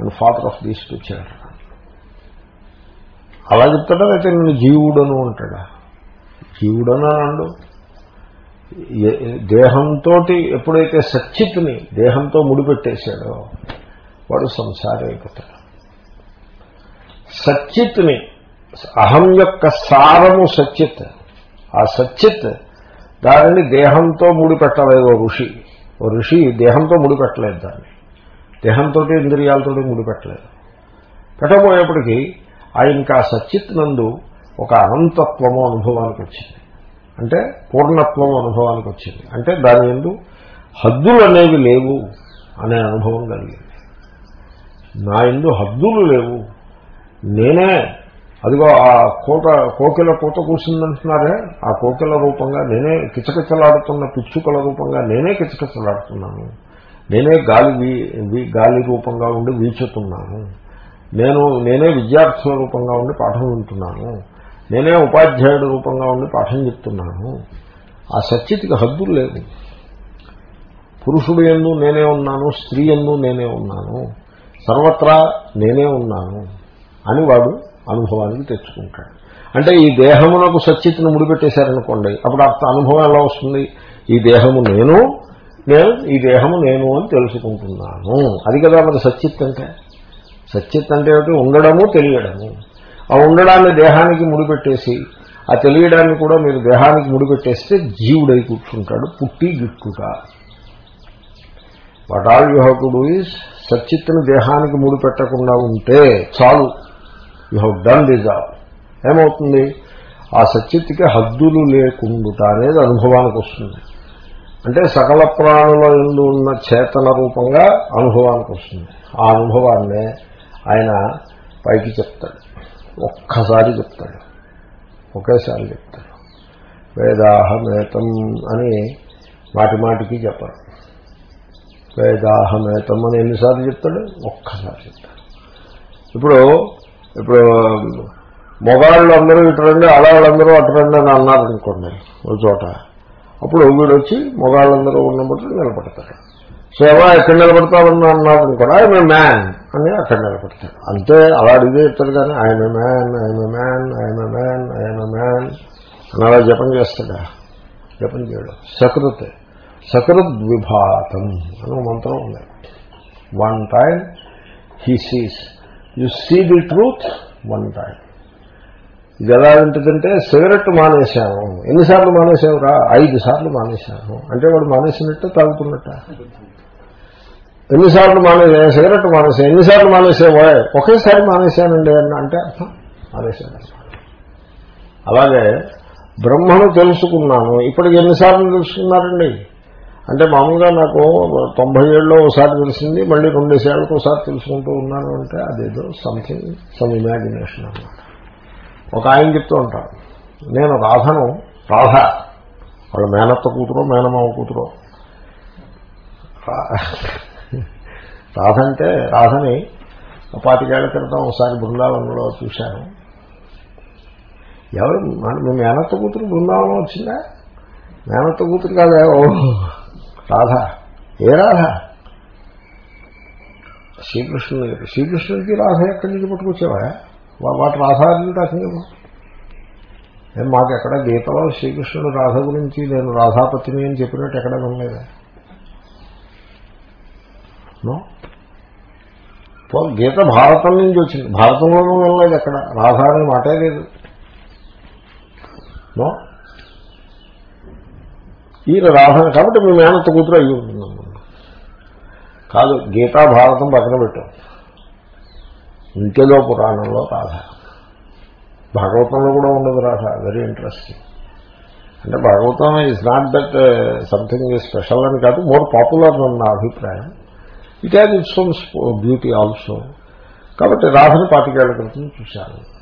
and father of these two children అలా చెప్తాడా? అయితే నేను జీవుడను అంటాడా? జీవుడను అని దేహంతో ఎప్పుడైతే సచ్చిత్ని దేహంతో ముడిపెట్టేశాడో వాడు సంసారి అయిపోతాడు. సచ్చిత్ని అహం యొక్క సారము సచ్చిత్. ఆ సచ్చిత్ దానిని దేహంతో ముడిపెట్టలేదు ఓ ఋషి. ఓ ఋషి దేహంతో ముడిపెట్టలేదు దాన్ని. దేహంతో ఇంద్రియాలతో ముడిపెట్టలేదు. పెట్టబోయేప్పటికీ ఆయనకి ఆ సచ్చిత్ నందు ఒక అనంతత్వము అనుభవానికి వచ్చింది. అంటే పూర్ణత్వం అనుభవానికి వచ్చింది. అంటే దాని ఎందు హద్దులు అనేవి లేవు అనే అనుభవం కలిగింది. నా ఎందు హద్దులు లేవు. నేనే అదిగో ఆ కోట కోకిల కోత కూర్చుందంటున్నారే? ఆ కోకిల రూపంగా నేనే కిచకిచలాడుతున్న పిచ్చుకల రూపంగా నేనే కిచకిచలాడుతున్నాను. నేనే గాలి గాలి రూపంగా ఉండి వీచుతున్నాను. నేను నేనే విద్యార్థుల రూపంగా ఉండి పాఠం వింటున్నాను. నేనే ఉపాధ్యాయుడు రూపంగా ఉండి పాఠం చెప్తున్నాను. ఆ సత్యతికి హద్దులు లేవు. పురుషుడు ఎందు నేనే ఉన్నాను స్త్రీ ఎందు నేనే ఉన్నాను సర్వత్రా నేనే ఉన్నాను అని వాడు అనుభవానికి తెచ్చుకుంటాడు. అంటే ఈ దేహమునకు సచ్చితిని ముడిపెట్టేశారనుకోండి అప్పుడు అర్థ అనుభవం ఎలా వస్తుంది? ఈ దేహము నేను నేను ఈ దేహము నేను అని తెలుసుకుంటున్నాను. అది కదా మరి సచ్చిత్ అంటే? సచ్చిత్ అంటే ఏమిటి? ఉండడము తెలియడము. ఆ ఉండడాన్ని దేహానికి ముడిపెట్టేసి ఆ తెలియడాన్ని కూడా మీరు దేహానికి ముడిపెట్టేస్తే జీవుడై కూర్చుంటాడు పుట్టి గిట్టుట. What all you have to do is సచ్చిత్తుని దేహానికి ముడిపెట్టకుండా ఉంటే చాలు. యూ హ్యావ్ డన్ ది ఏమవుతుంది? ఆ సచ్చిత్తుకి హద్దులు లేకుండుట అనేది అనుభవానికి వస్తుంది. అంటే సకల ప్రాణుల ఎందు ఉన్న చేతన రూపంగా అనుభవానికి వస్తుంది. ఆ అనుభవాన్నే ఆయన పైకి చెప్తాడు. ఒక్కసారి చెప్తాడు. ఒకేసారి చెప్తాడు. వేదాహమేతం అని మాటి మాటికి చెప్పరు. వేదాహమేతం అని ఎన్నిసార్లు చెప్తాడు? ఒక్కసారి చెప్తాడు. ఇప్పుడు ఇప్పుడు మొగాళ్ళు అందరూ ఇటు రండి ఆడవాళ్ళందరూ అటు రండి అని అన్నారనుకోండి ఒక చోట. అప్పుడు వీడు వచ్చి మొగాళ్ళందరూ ఉన్నప్పుడు నిలబడతాడు. సో ఎక్కడ నిలబడతామని అన్నారు అనుకోండి? ఐ ఏ మ్యాన్ అని అక్కడ నిలబడతాడు. అంతే అలా అడిగే చెప్తాడు కానీ ఆయన మ్యాన్ ఆయన మ్యాన్ ఆయన మ్యాన్ ఆయన మ్యాన్ అని అలా జపం చేస్తాడా? జపం చేయడం. సకృత్ సకృత్ విభాతం అని మంత్రం ఉంది. One time he sees you see the truth one time ఇది ఎలా ఉంటుందంటే సిగరెట్ మానేశాను. ఎన్నిసార్లు మానేశావురా? ఐదు సార్లు మానేశాను. అంటే వాడు మానేసినట్టు తాగుతున్నట్ట. ఎన్నిసార్లు మానేసే సిగరెట్ మానేసే ఎన్నిసార్లు మానేసావా ఒకేసారి మానేశానండి అన్న అంటే అర్థం మానేశాను. అలాగే బ్రహ్మను తెలుసుకున్నాను. ఇప్పటికి ఎన్నిసార్లు తెలుసుకున్నారండి? అంటే మామూలుగా నాకు తొంభై ఏళ్ళలో ఒకసారి తెలిసింది మళ్ళీ రెండేసేళ్ళకి ఒకసారి తెలుసుకుంటూ ఉన్నాను అంటే అదేదో సంథింగ్ సమ్ ఇమాజినేషన్ అనమాట ఒక ఆయన చెప్తూ ఉంటాను నేను రాధను రాధ వాళ్ళ మేనత్త కూతురో మేనమావ కూతురో రాధ అంటే రాధని పాతికేళ్ళ క్రితం ఒకసారి బృందావనంలో చూశాను. ఎవరు? మీ మేనత్త కూతురు బృందావనం వచ్చిందా? మేనత్త కూతురు కాదే ఓ రాధ. ఏ రాధ? శ్రీకృష్ణుని శ్రీకృష్ణుడికి రాధ ఎక్కడి నుంచి పట్టుకొచ్చేవా? వాటి రాధాన్ని రాసేమో మాకు ఎక్కడ గీతలో శ్రీకృష్ణుడు రాధ గురించి నేను రాధాపతిని అని చెప్పినట్టు ఎక్కడ వినలేదా? గీత భారతం నుంచి వచ్చింది. భారతంలోనూ వెళ్ళలేదు అక్కడ. రాధా అనే మాటే లేదు. నో? ఈయన రాధ కాబట్టి మీ మేనత్త కూతురు అయ్యి ఉంటుందమ్మా కాదు గీతా భారతం పక్కన పెట్టాం. ఇంకేదో పురాణంలో రాధ. భాగవతంలో కూడా ఉండదు రాధ. వెరీ ఇంట్రెస్టింగ్ అంటే Bhagavatam is not that uh, something special అని కాదు మోర్ పాపులర్ అన్న నా అభిప్రాయం. It has its own beauty also కాబట్టి రాధని పాతికేళ్ళ క్రితం చూశాను.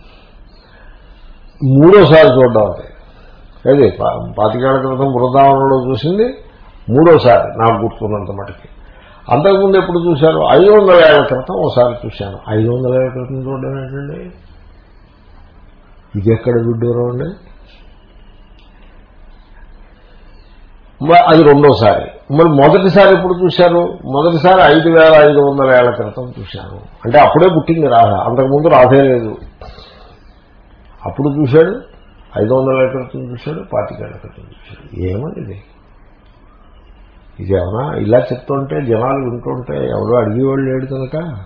మూడోసారి చూడడం అది. అదే పాతికేళ్ళ క్రితం బృందావనంలో చూసింది మూడోసారి నాకు గుర్తున్నంత మటుకి. అంతకుముందు ఎప్పుడు చూశాను? ఐదు వందల ఏళ్ళ క్రితం ఒకసారి చూశాను. ఐదు వందల ఏళ్ళ క్రితం చూడడం ఏంటండి? ఇది ఎక్కడ విడ్డూరం అండి? అది రెండోసారి. మరి మొదటిసారి ఎప్పుడు చూశారు? మొదటిసారి ఐదు వేల ఐదు వందల ఏళ్ళ క్రితం చూశాను అంటే అప్పుడే పుట్టింది రాధ. అంతకుముందు రాధే లేదు. అప్పుడు చూశాడు ఐదు వందల ఏళ్ళ క్రితం చూశాడు పాతికేళ్ళ క్రితం చూశాడు. ఏమని ఇది? ఇది ఏమన్నా ఇలా చెప్తుంటే జనాలు వింటుంటే ఎవరో అడిగేవాళ్ళు లేడు కనుక?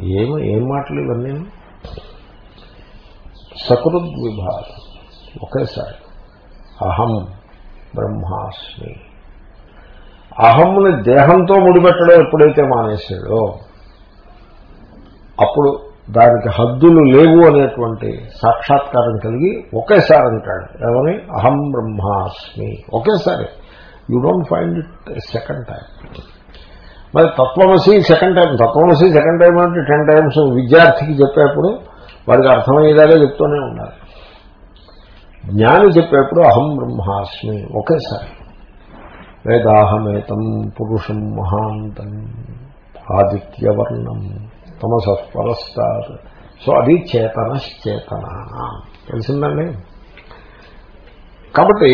ఏమో ఏమ ఏం మాటలు ఇవన్నీ? సకృద్విభాగం ఒకేసారి. అహం. బ్రహ్మాస్మి. అహంని దేహంతో ముడిపెట్టడం ఎప్పుడైతే మానేశాడో అప్పుడు దానికి హద్దులు లేవు అనేటువంటి సాక్షాత్కారం కలిగి ఒకేసారి అంటాడు. ఏమని? అహం బ్రహ్మాస్మి. ఒకేసారి. You don't find it second time మరి తత్వమసి సెకండ్ టైం తత్వమసి సెకండ్ టైం అంటే టెన్ టైమ్స్ విద్యార్థికి చెప్పేప్పుడు వాడికి అర్థమయ్యేదాగా చెప్తూనే ఉండాలి. జ్ఞాని చెప్పేప్పుడు అహం బ్రహ్మాస్మి ఒకేసారి. వేదాహమేతం పురుషం మహాంతం ఆదిత్యవర్ణం తమస పరస్తాత్ సో అది చేతనశ్చేతన తెలిసిందండి? కాబట్టి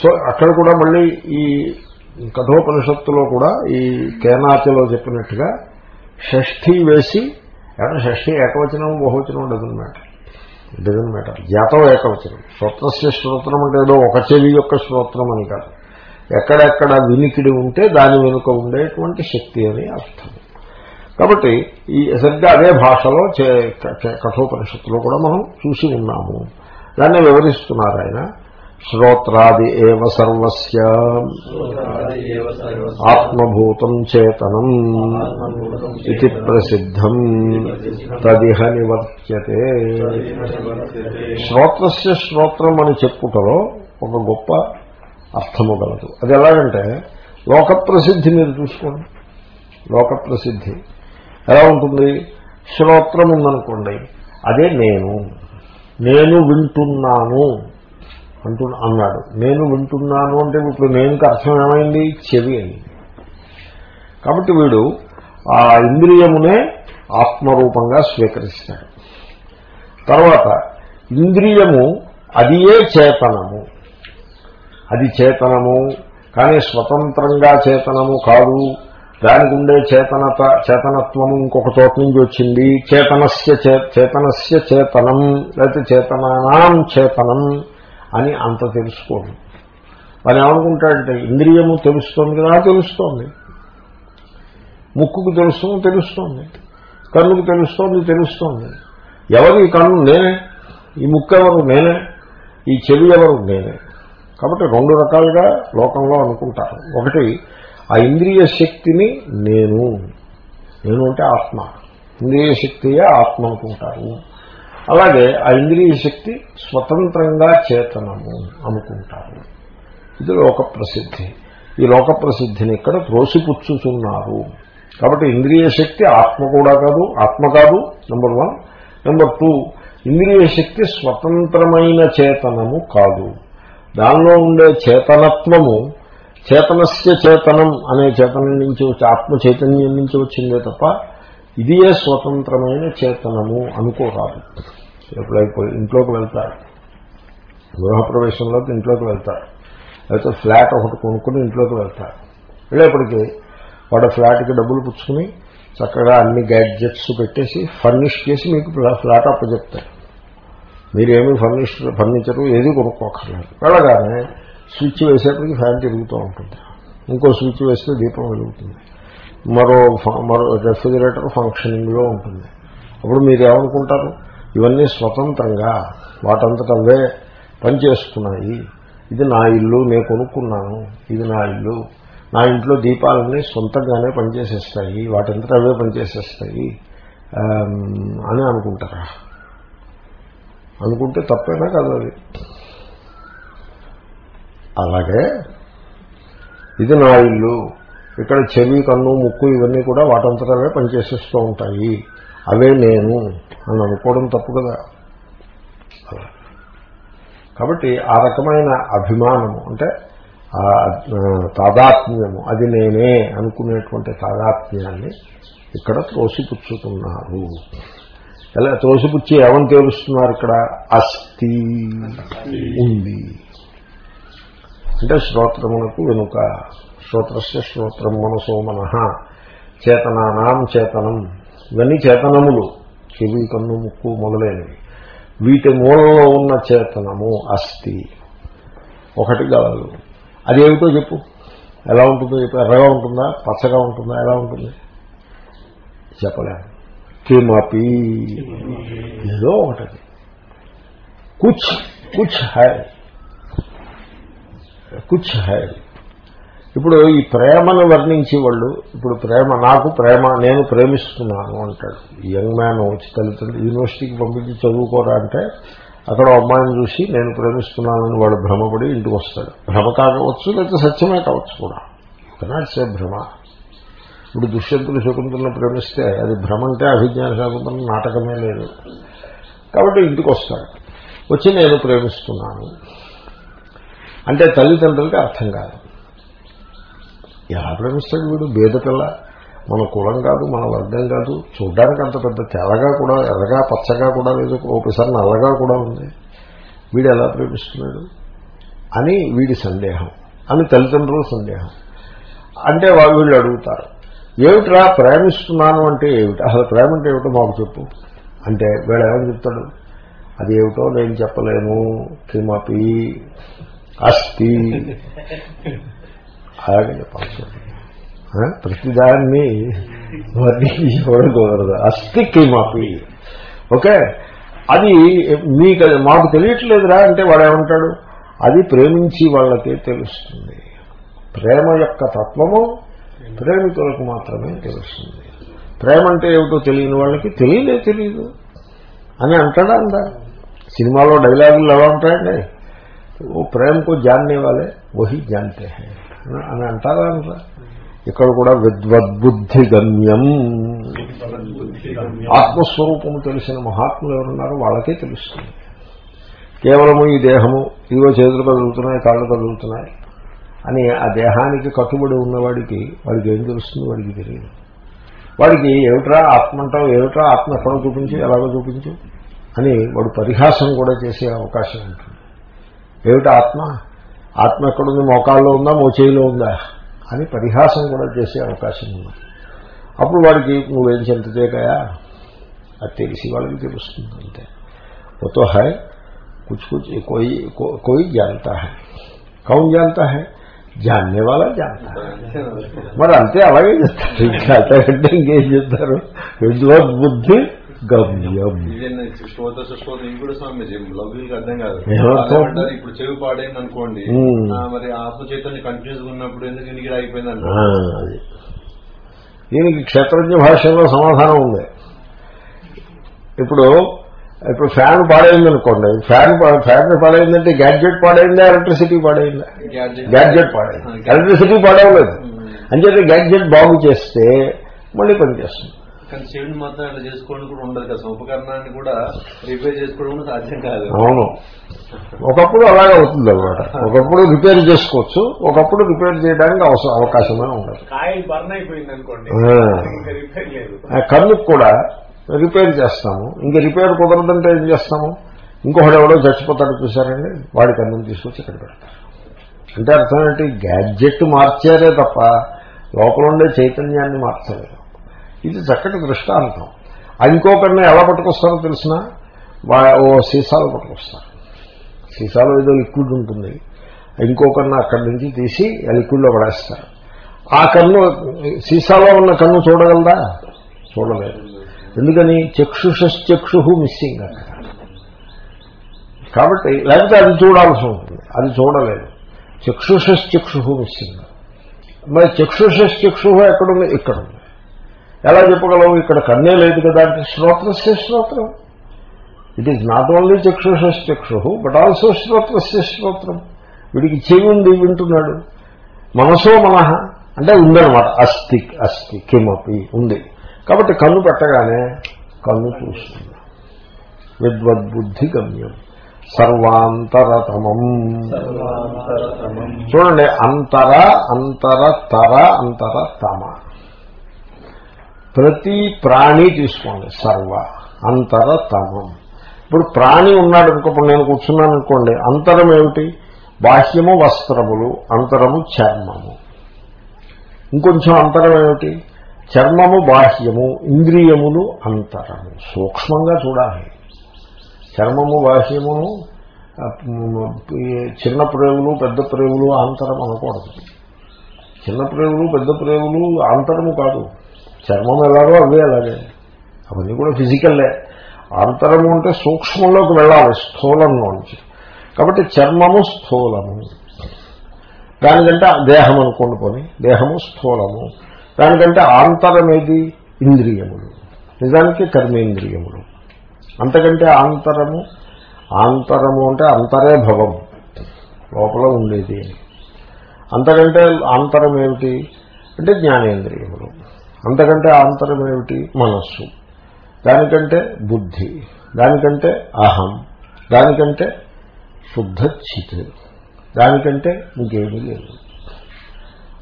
సో అక్కడ కూడా మళ్ళీ ఈ కఠోపనిషత్తులో కూడా ఈ కేనాతిలో చెప్పినట్టుగా షష్ఠి వేసి ఏమన్నా షష్ఠి ఏకవచనం బహువచనం డజన్ మ్యాటర్ డజన్ మ్యాటర్ జాతం ఏకవచనం. శ్రోత్రస్య శ్రోత్రం అంటే ఏదో ఒక చెవి యొక్క శ్రోత్రం అని కాదు. ఎక్కడెక్కడ వినికిడి ఉంటే దాని వెనుక ఉండేటువంటి శక్తి అని అర్థం. కాబట్టి ఈ సరిగ్గా అదే భాషలో చే- కఠోపనిషత్తులో కూడా మనం చూసి ఉన్నాము. దాన్ని వివరిస్తున్నారు ఆయన. శ్రోత్రాది ఏవ సర్వస్య. ఆత్మభూతం చేతనం ఇది ప్రసిద్ధం. తదిహ నివర్త్యతే. శ్రోత్రస్య శ్రోత్రం అని చెప్పుటలో ఒక గొప్ప అర్థము గలదు. అది ఎలాగంటే లోక ప్రసిద్ధి మీరు చూసుకోండి. లోక ప్రసిద్ధి ఎలా ఉంటుంది? శ్రోత్రం ఉందనుకోండి అదే నేను. నేను వింటున్నాను. అంటు అన్నాడు. నేను వింటున్నాను అంటే ఇప్పుడు నేనుకి అర్థం ఏమైంది చెవి అయింది. కాబట్టి వీడు ఆ ఇంద్రియమునే ఆత్మరూపంగా స్వీకరిస్తాడు. తర్వాత ఇంద్రియము అదియే చేతనము. అది చేతనము కానీ స్వతంత్రంగా చేతనము కాదు. దానికి ఉండే చేతనత చేతనత్వము ఇంకొక చోట నుంచి వచ్చింది. చేతనస్య చేతనస్య చేతనం లేకపోతే చేతనానాం చేతనం. అని అంత తెలుసుకోడు. వాడు ఏమనుకుంటాడంటే ఇంద్రియము తెలుస్తోంది కదా తెలుస్తోంది. ముక్కుకు తెలుస్తుంది తెలుస్తోంది. కన్నుకు తెలుస్తోంది తెలుస్తోంది. ఎవరు ఈ కన్ను నేనే? ఈ ముక్కు ఎవరు? నేనే. ఈ చెవి ఎవరు? నేనే. కాబట్టి రెండు రకాలుగా లోకంలో అనుకుంటారు. ఒకటి ఆ ఇంద్రియ శక్తిని నేను. నేను అంటే ఆత్మ. ఇంద్రియ శక్తియే ఆత్మ అనుకుంటారు. అలాగే ఆ ఇంద్రియ శక్తి స్వతంత్రంగా చేతనము అనుకుంటారు. ఇది లోక ప్రసిద్ధి. ఈ లోక ప్రసిద్ధిని ఇక్కడ త్రోసిపుచ్చుతున్నారు కాబట్టి ఇంద్రియ శక్తి ఆత్మ కూడా కాదు ఆత్మ కాదు నెంబర్ వన్ నెంబర్ టూ ఇంద్రియ శక్తి స్వతంత్రమైన చేతనము కాదు. దానిలో ఉండే చేతనత్వము చేతనస్య చేతనం అనే చేతనం నుంచి వచ్చి ఆత్మ చైతన్యం నుంచి వచ్చిందే తప్ప ఇదియే స్వతంత్రమైన చేతనము అనుకోరాదు. ఎప్పుడైపోయి ఇంట్లోకి వెళ్తారు. గృహప్రవేశంలోకి ఇంట్లోకి వెళ్తారు. లేకపోతే ఫ్లాట్ ఒకటి కొనుక్కుని ఇంట్లోకి వెళ్తారు. వెళ్ళేప్పటికీ వాడు ఫ్లాట్కి డబ్బులు పుచ్చుకుని చక్కగా అన్ని గ్యాడ్జెట్స్ పెట్టేసి ఫర్నిష్ చేసి మీకు ఫ్లాట్ అప్పచెప్తారు. మీరేమీ ఫర్నిష్ ఫర్నిచరు ఏది కొనుక్కోకర్లేదు వెళ్ళగానే స్విచ్ వేసేప్పటికి ఫ్యాన్ తిరుగుతూ ఉంటుంది. ఇంకో స్విచ్ వేస్తే దీపం వెలుగుతుంది. మరో మరో రెఫ్రిజిరేటర్ ఫంక్షనింగ్లో ఉంటుంది. అప్పుడు మీరు ఏమనుకుంటారు ఇవన్నీ స్వతంత్రంగా వాటంతట అవే పనిచేస్తున్నాయి. ఇది నా ఇల్లు నేను కొనుక్కున్నాను. ఇది నా ఇల్లు. నా ఇంట్లో దీపాలన్నీ సొంతంగానే పనిచేసేస్తాయి. వాటంతట అవే పనిచేసేస్తాయి అని అనుకుంటారా? అనుకుంటే తప్పేనా కదా అది? అలాగే. ఇది నా ఇల్లు. ఇక్కడ చెవి కన్ను ముక్కు ఇవన్నీ కూడా వాటంతటవే పనిచేసేస్తూ ఉంటాయి. అవే నేను అని అనుకోవడం తప్పు కదా. కాబట్టి ఆ రకమైన అభిమానము అంటే తాదాత్మ్యము అది నేనే అనుకునేటువంటి తాదాత్మ్యాన్ని ఇక్కడ త్రోసిపుచ్చుతున్నారు. ఎలా త్రోసిపుచ్చి ఏమని తేలుస్తున్నారు ఇక్కడ? అస్థి ఉంది. అంటే శ్రోత్రమునకు వెనుక శ్రోత్రస్య శ్రోత్రం మనసో మన. చేతనానాం చేతనం. ఇవన్నీ చేతనములు. చెవి కన్ను ముక్కు మొదలైనవి. వీటి మూలంలో ఉన్న చేతనము అస్థి. ఒకటి గలదు అదేమిటో చెప్పు. ఎలా ఉంటుందో చెప్పు. ఎర్రగా ఉంటుందా? పచ్చగా ఉంటుందా? ఎలా ఉంటుంది? చెప్పలేము. కిమపి. ఏదో ఒకటి కుచ్ కుచ్ హై. కుచ్ హై. ఇప్పుడు ఈ ప్రేమను వర్ణించి వాళ్ళు ఇప్పుడు ప్రేమ నాకు ప్రేమ నేను ప్రేమిస్తున్నాను అంటాడు. యంగ్ మ్యాన్ వచ్చి తల్లిదండ్రులు యూనివర్సిటీకి పంపించి చదువుకోరా అంటే అక్కడ అమ్మాయిని చూసి నేను ప్రేమిస్తున్నానని వాడు భ్రమపడి ఇంటికి వస్తాడు. భ్రమ కావచ్చు లేకపోతే సత్యమే కావచ్చు కూడా. కెనాట్ సే భ్రమ. ఇప్పుడు దుష్యంతులు శకుంతలను ప్రేమిస్తే అది భ్రమ అంటే అభిజ్ఞాన శాకుంతలం నాటకమే లేదు. కాబట్టి ఇంటికి వస్తాడు. వచ్చి నేను ప్రేమిస్తున్నాను. అంటే తల్లిదండ్రులకి అర్థం కాదు. ఎలా ప్రేమిస్తాడు వీడు బేదపిల్ల మన కులం కాదు మన వర్గం కాదు. చూడ్డానికి అంత పెద్ద తెల్లగా కూడా ఎర్రగా పచ్చగా కూడా లేదు. ఒకసారి నల్లగా కూడా ఉంది. వీడు ఎలా ప్రేమిస్తున్నాడు? అని వీడి సందేహం. అని తల్లిదండ్రుల సందేహం. అంటే వాళ్ళు వీళ్ళు అడుగుతారు ఏమిట్రా ప్రేమిస్తున్నాను అంటే ఏమిటి? అసలు ప్రేమ అంటే ఏమిటో మాకు చెప్పు. అంటే వీడు ఏమని చెప్తాడు? అది ఏమిటో నేను చెప్పలేను. కిమపి అస్థి. అలాగే చెప్పాల్సి ప్రతిదాన్ని వర్ణించుకోవడం కుదరదు అస్థి కిమపి ఓకే? అది మీకు మాకు తెలియట్లేదురా అంటే వాడు ఏమంటాడు? అది ప్రేమించి వాళ్ళకే తెలుస్తుంది. ప్రేమ యొక్క తత్వము ప్రేమికులకు మాత్రమే తెలుస్తుంది. ప్రేమ అంటే ఏమిటో తెలియని వాళ్ళకి తెలియలే తెలియదు అని అంటాడా అందా? సినిమాలో డైలాగులు ఎలా ఉంటాయండి? ఓ ప్రేమకు జాన్నే వాళ్ళే వహి జాన్తే హై. అని అంటారా ఇక్కడ కూడా విద్వద్బుద్ధి గమ్యం ఆత్మస్వరూపము తెలిసిన మహాత్ములు ఎవరున్నారో వాళ్ళకే తెలుస్తుంది. కేవలము ఈ దేహము ఇదిగో చేతులు కదులుతున్నాయి కాళ్ళు కదులుతున్నాయి అని ఆ దేహానికి కట్టుబడి ఉన్నవాడికి వాడికి ఏం తెలుస్తుంది? వాడికి తెలియదు. వాడికి ఏమిట్రా ఆత్మ అంటావు ఏమిట్రా ఆత్మ ఎక్కడో చూపించు ఎలాగో చూపించు అని వాడు పరిహాసం కూడా చేసే అవకాశం ఉంటుంది. ఏమిటి ఆత్మ? ఆత్మ ఎక్కడుంది మోకాల్లో ఉందా మోచేయిలో ఉందా అని పరిహాసం కూడా చేసే అవకాశం ఉంది అప్పుడు వాడికి నువ్వేం చెంత చేయకయా అది తెలిసి వాళ్ళకి తెలుస్తుంది అంతే वो तो है कुछ कुछ कोई को, कोई जानता है कौन जानता है जानने वाला जानता है మరి అంతే అలాగే చెప్తారు ఇంకా అంతకంటే ఇంకేం చెప్తారు విద్వత్ బుద్ధి గమ్యం శ్రోత శ్రోత ఇవి కూడా స్వామి లౌకిక అర్థం కాదు. ఇప్పుడు చెవి పాడైంది అనుకోండి మరి ఆత్మ చైతన్యం కంటిన్యూస్ ఉన్నప్పుడు ఎందుకు ఇనికి అయిపోయింది అది. దీనికి క్షేత్రజ్ఞ భాషలో సమాధానం ఉంది. ఇప్పుడు ఇప్పుడు ఫ్యాన్ పాడైంది అనుకోండి ఫ్యాన్ ఫ్యాన్ పాడైందంటే గ్యాడ్జెట్ పాడైందా ఎలక్ట్రిసిటీ పాడైందా? గ్యాడ్జెట్ పాడైంది. ఎలక్ట్రిసిటీ పాడవలేదు. అంచేత గ్యాడ్జెట్ బాగు చేస్తే మళ్ళీ పనిచేస్తుంది. కానీ చెవిని మాత్రం అట్లా చేసుకోవడం కూడా ఉండదు కదా. ఉపకరణాన్ని కూడా రిపేర్ చేసుకోవడం కూడా సాధ్యం కాదు. అవును. ఒకప్పుడు అలాగే అవుతుంది అనమాట ఒకప్పుడు రిపేర్ చేసుకోవచ్చు. ఒకప్పుడు రిపేర్ చేయడానికి అవసరం అవకాశమే ఉండదు. కాయిల్ బర్న్ అయిపోయింది అనుకోండి. ఆ. ఇంకా రిపేర్ లేదు. ఆ కన్నుకు కూడా రిపేర్ చేస్తాము. ఇంకా రిపేర్ కుదరదంటే ఏం చేస్తాము? ఇంకొకడు ఎవడో చచ్చిపోతాడు చూసారండి వాడి కన్నుని తీసుకొచ్చి ఇక్కడ పెడతారు. అంటే అర్థం ఏంటి? గ్యాడ్జెట్ మార్చారే తప్ప లోపల ఉండే చైతన్యాన్ని మార్చలేరు ఇది చక్కటి దృష్టాంతం. అది ఇంకొకరిని ఎలా పట్టుకొస్తారో తెలిసిన ఓ సీసాలు పట్టుకొస్తారు. సీసాలో ఏదో లిక్విడ్ ఉంటుంది. ఇంకొకరిని అక్కడి నుంచి తీసి లిక్విడ్లో పడేస్తారు. ఆ కన్ను సీసాలో ఉన్న కన్ను చూడగలదా? చూడలేదు. ఎందుకని? చక్షుషక్షు మిస్సింగ్ అక్కడ. కాబట్టి లేకపోతే అది చూడాల్సి ఉంటుంది. అది చూడలేదు. చక్షుషక్షు మిస్సింగ్ మరి చక్షుషక్షు ఎక్కడుంది? ఇక్కడ ఉంది ఎలా చెప్పగలవు? ఇక్కడ కన్నే లేదు కదా అంటే శ్రోత్రస్య శ్రోత్రం. ఇట్ ఈజ్ నాట్ ఓన్లీ చక్షుషశ్చక్షు బట్ ఆల్సో శ్రోత్రస్య శ్రోత్రం. వీడికి చెవి ఉంది వింటున్నాడు. మనసో మనహ అంటే ఉందన్నమాట. అస్థి అస్థి కిమపి ఉంది. కాబట్టి కన్ను పెట్టగానే కన్ను చూస్తుంది. విద్వద్బుద్ధి గమ్యం సర్వాంతరతమం. చూడండి అంతర అంతర తర అంతర తమ. ప్రతి ప్రాణి తీసుకోండి సర్వ అంతర తమం ఇప్పుడు ప్రాణి ఉన్నాడు అనుకోండి నేను కూర్చున్నాను అనుకోండి అంతరం ఏమిటి? బాహ్యము వస్త్రములు అంతరము చర్మము. ఇంకొంచెం అంతరం ఏమిటి? చర్మము బాహ్యము ఇంద్రియములు అంతరము. సూక్ష్మంగా చూడాలి. చర్మము బాహ్యమును చిన్న ప్రేములు పెద్ద ప్రేములు అంతరం అనకూడదు. చిన్న ప్రేములు పెద్ద ప్రేములు అంతరము కాదు. చర్మం ఎలాగో అవే అలాగే. అవన్నీ కూడా ఫిజికల్లే. అంతరము అంటే సూక్ష్మంలోకి వెళ్ళాలి స్థూలంలోంచి కాబట్టి చర్మము స్థూలము. దానికంటే దేహం అనుకోండి పోని. దేహము స్థూలము. దానికంటే ఆంతరం ఏది? ఇంద్రియములు. నిజానికి కర్మేంద్రియములు. అంతకంటే ఆంతరము? ఆంతరము అంటే అంతరే భవం. లోపల ఉండేది. అంతకంటే ఆంతరం ఏమిటి? అంటే జ్ఞానేంద్రియములు. అంతకంటే ఆంతరం ఏమిటి? మనస్సు. దానికంటే బుద్ధి. దానికంటే అహం. దానికంటే శుద్ధ చిత్ దానికంటే ఇంకేమీ లేదు.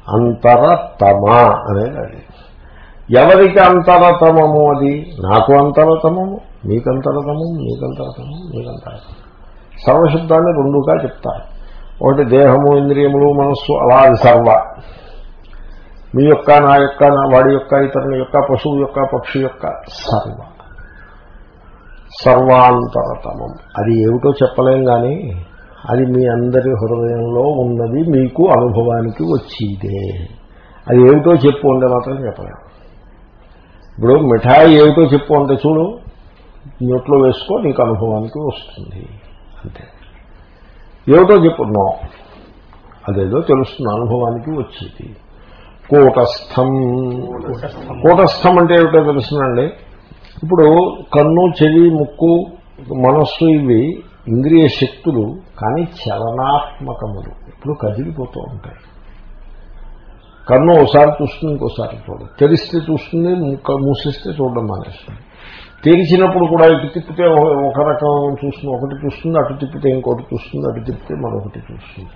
అంతరతమ అనేది అది ఎవరికి అంతరతమము అది? నాకు అంతరతమము మీకంతరతము మీకంతరతము మీకంతరతమము. సర్వశబ్దాన్ని రెండుగా చెప్తారు. ఒకటి దేహము ఇంద్రియములు మనస్సు అలా సర్వ. మీ యొక్క నా యొక్క నా వాడి యొక్క ఇతరుని యొక్క పశువు యొక్క పక్షి యొక్క సర్వ. సర్వాంతరతమం. అది ఏమిటో చెప్పలేం కానీ అది మీ అందరి హృదయంలో ఉన్నది మీకు అనుభవానికి వచ్చిదే. అది ఏమిటో చెప్పు ఉంటే మాత్రం చెప్పలేము ఇప్పుడు మిఠాయి ఏమిటో చెప్పు అంటే చూడు నోట్లో వేసుకో నీకు అనుభవానికి వస్తుంది. అంతే. ఏమిటో చెప్పు? నో. అదేదో తెలుస్తుంది అనుభవానికి వచ్చేది. కూటస్థం. కూటస్థం అంటే ఏమిటో తెలుసునండి. ఇప్పుడు కన్ను చెవి ముక్కు మనస్సు ఇవి ఇంద్రియ శక్తులు కానీ చలనాత్మకములు. ఇప్పుడు కదిలిపోతూ ఉంటాయి. కన్ను ఒకసారి చూస్తుంది ఇంకోసారి చూడదు. తెరిస్తే చూస్తుంది మూసిస్తే చూడడం మానేస్తుంది. తెరిచినప్పుడు కూడా ఇటు తిప్పితే ఒక- ఒక రకం చూస్తుంది ఒకటి చూస్తుంది అటు తిప్పితే ఇంకోటి చూస్తుంది అటు తిప్పితే మరొకటి చూస్తుంది.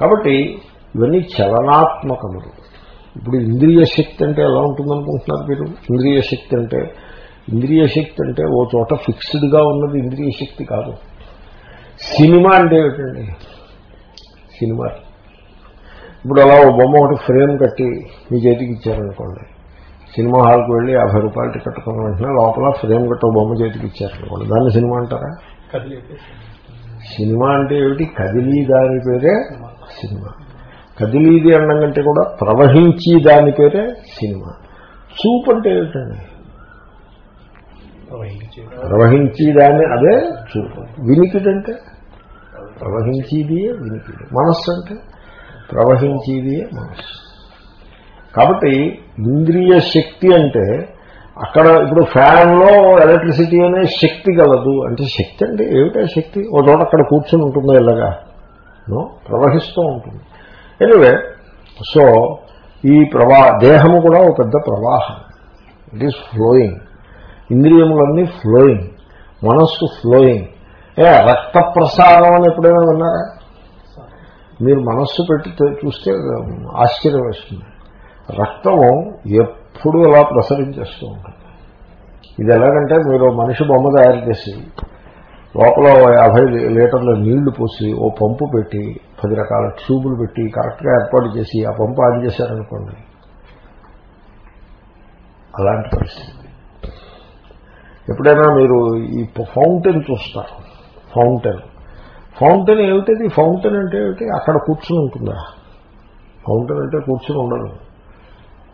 కాబట్టి ఇవన్నీ చలనాత్మకములు. ఇప్పుడు ఇంద్రియ శక్తి అంటే ఎలా ఉంటుందనుకుంటున్నారు మీరు? ఇంద్రియ శక్తి అంటే ఇంద్రియ శక్తి అంటే ఓ చోట ఫిక్స్డ్గా ఉన్నది ఇంద్రియ శక్తి కాదు. సినిమా అంటే ఏమిటండి? సినిమా. ఇప్పుడు అలా ఓ బొమ్మ ఒకటి ఫ్రేమ్ కట్టి మీ చేతికి ఇచ్చారనుకోండి. సినిమా హాల్కి వెళ్ళి యాభై రూపాయలు టికెట్ కొన్న వెంటనే లోపల ఫ్రేమ్ కట్టి ఓ బొమ్మ చేతికి ఇచ్చారనుకోండి. దాన్ని సినిమా అంటారా? సినిమా అంటే ఏమిటి? కదిలీ దాని పేరే సినిమా. కదిలీది అనడం కంటే కూడా ప్రవహించి దాని పేరే సినిమా. చూపు అంటే ఏమిటండి ప్రవహించే ప్రవహించి దాన్ని అదే చూపు. వినికిడంటే? ప్రవహించేదియే వినికిడి. మనస్సు అంటే? ప్రవహించేదియే మనస్సు. కాబట్టి ఇంద్రియ శక్తి అంటే అక్కడ ఇప్పుడు ఫ్యాన్లో ఎలక్ట్రిసిటీ అనే శక్తి గలదు అంటే శక్తి అంటే ఏమిటా శక్తి? ఓ చోట అక్కడ కూర్చొని ఉంటుందో ఇలాగా నో? ప్రవహిస్తూ ఉంటుంది. ఎనివే సో ఈ ప్రవా దేహము కూడా ఒక పెద్ద ప్రవాహం. ఇట్ ఈస్ ఫ్లోయింగ్ ఇంద్రియములన్నీ ఫ్లోయింగ్ మనస్సు ఫ్లోయింగ్ ఏ రక్త ప్రసారం అని ఎప్పుడైనా విన్నారా? మీరు మనస్సు పెట్టితే చూస్తే ఆశ్చర్యం వేస్తుంది రక్తము ఎప్పుడు అలా ప్రసరించేస్తూ ఉంటుంది. ఇది ఎలాగంటే మీరు మనిషి బొమ్మ తయారు చేసి లోపల యాభై లీటర్ల నీళ్ళు పోసి ఓ పంపు పెట్టి పది రకాల ట్యూబులు పెట్టి కరెక్ట్గా ఏర్పాటు చేసి ఆ పంపు ఆన్ చేశారనుకోండి. అలాంటి పరిస్థితి. ఎప్పుడైనా మీరు ఈ ఫౌంటైన్ చూస్తారు. ఫౌంటైన్. ఫౌంటైన్ ఏమిటది? ఫౌంటైన్ అంటే ఏమిటి? అక్కడ కూర్చుని ఉంటుందా? ఫౌంటైన్ అంటే కూర్చుని ఉండదు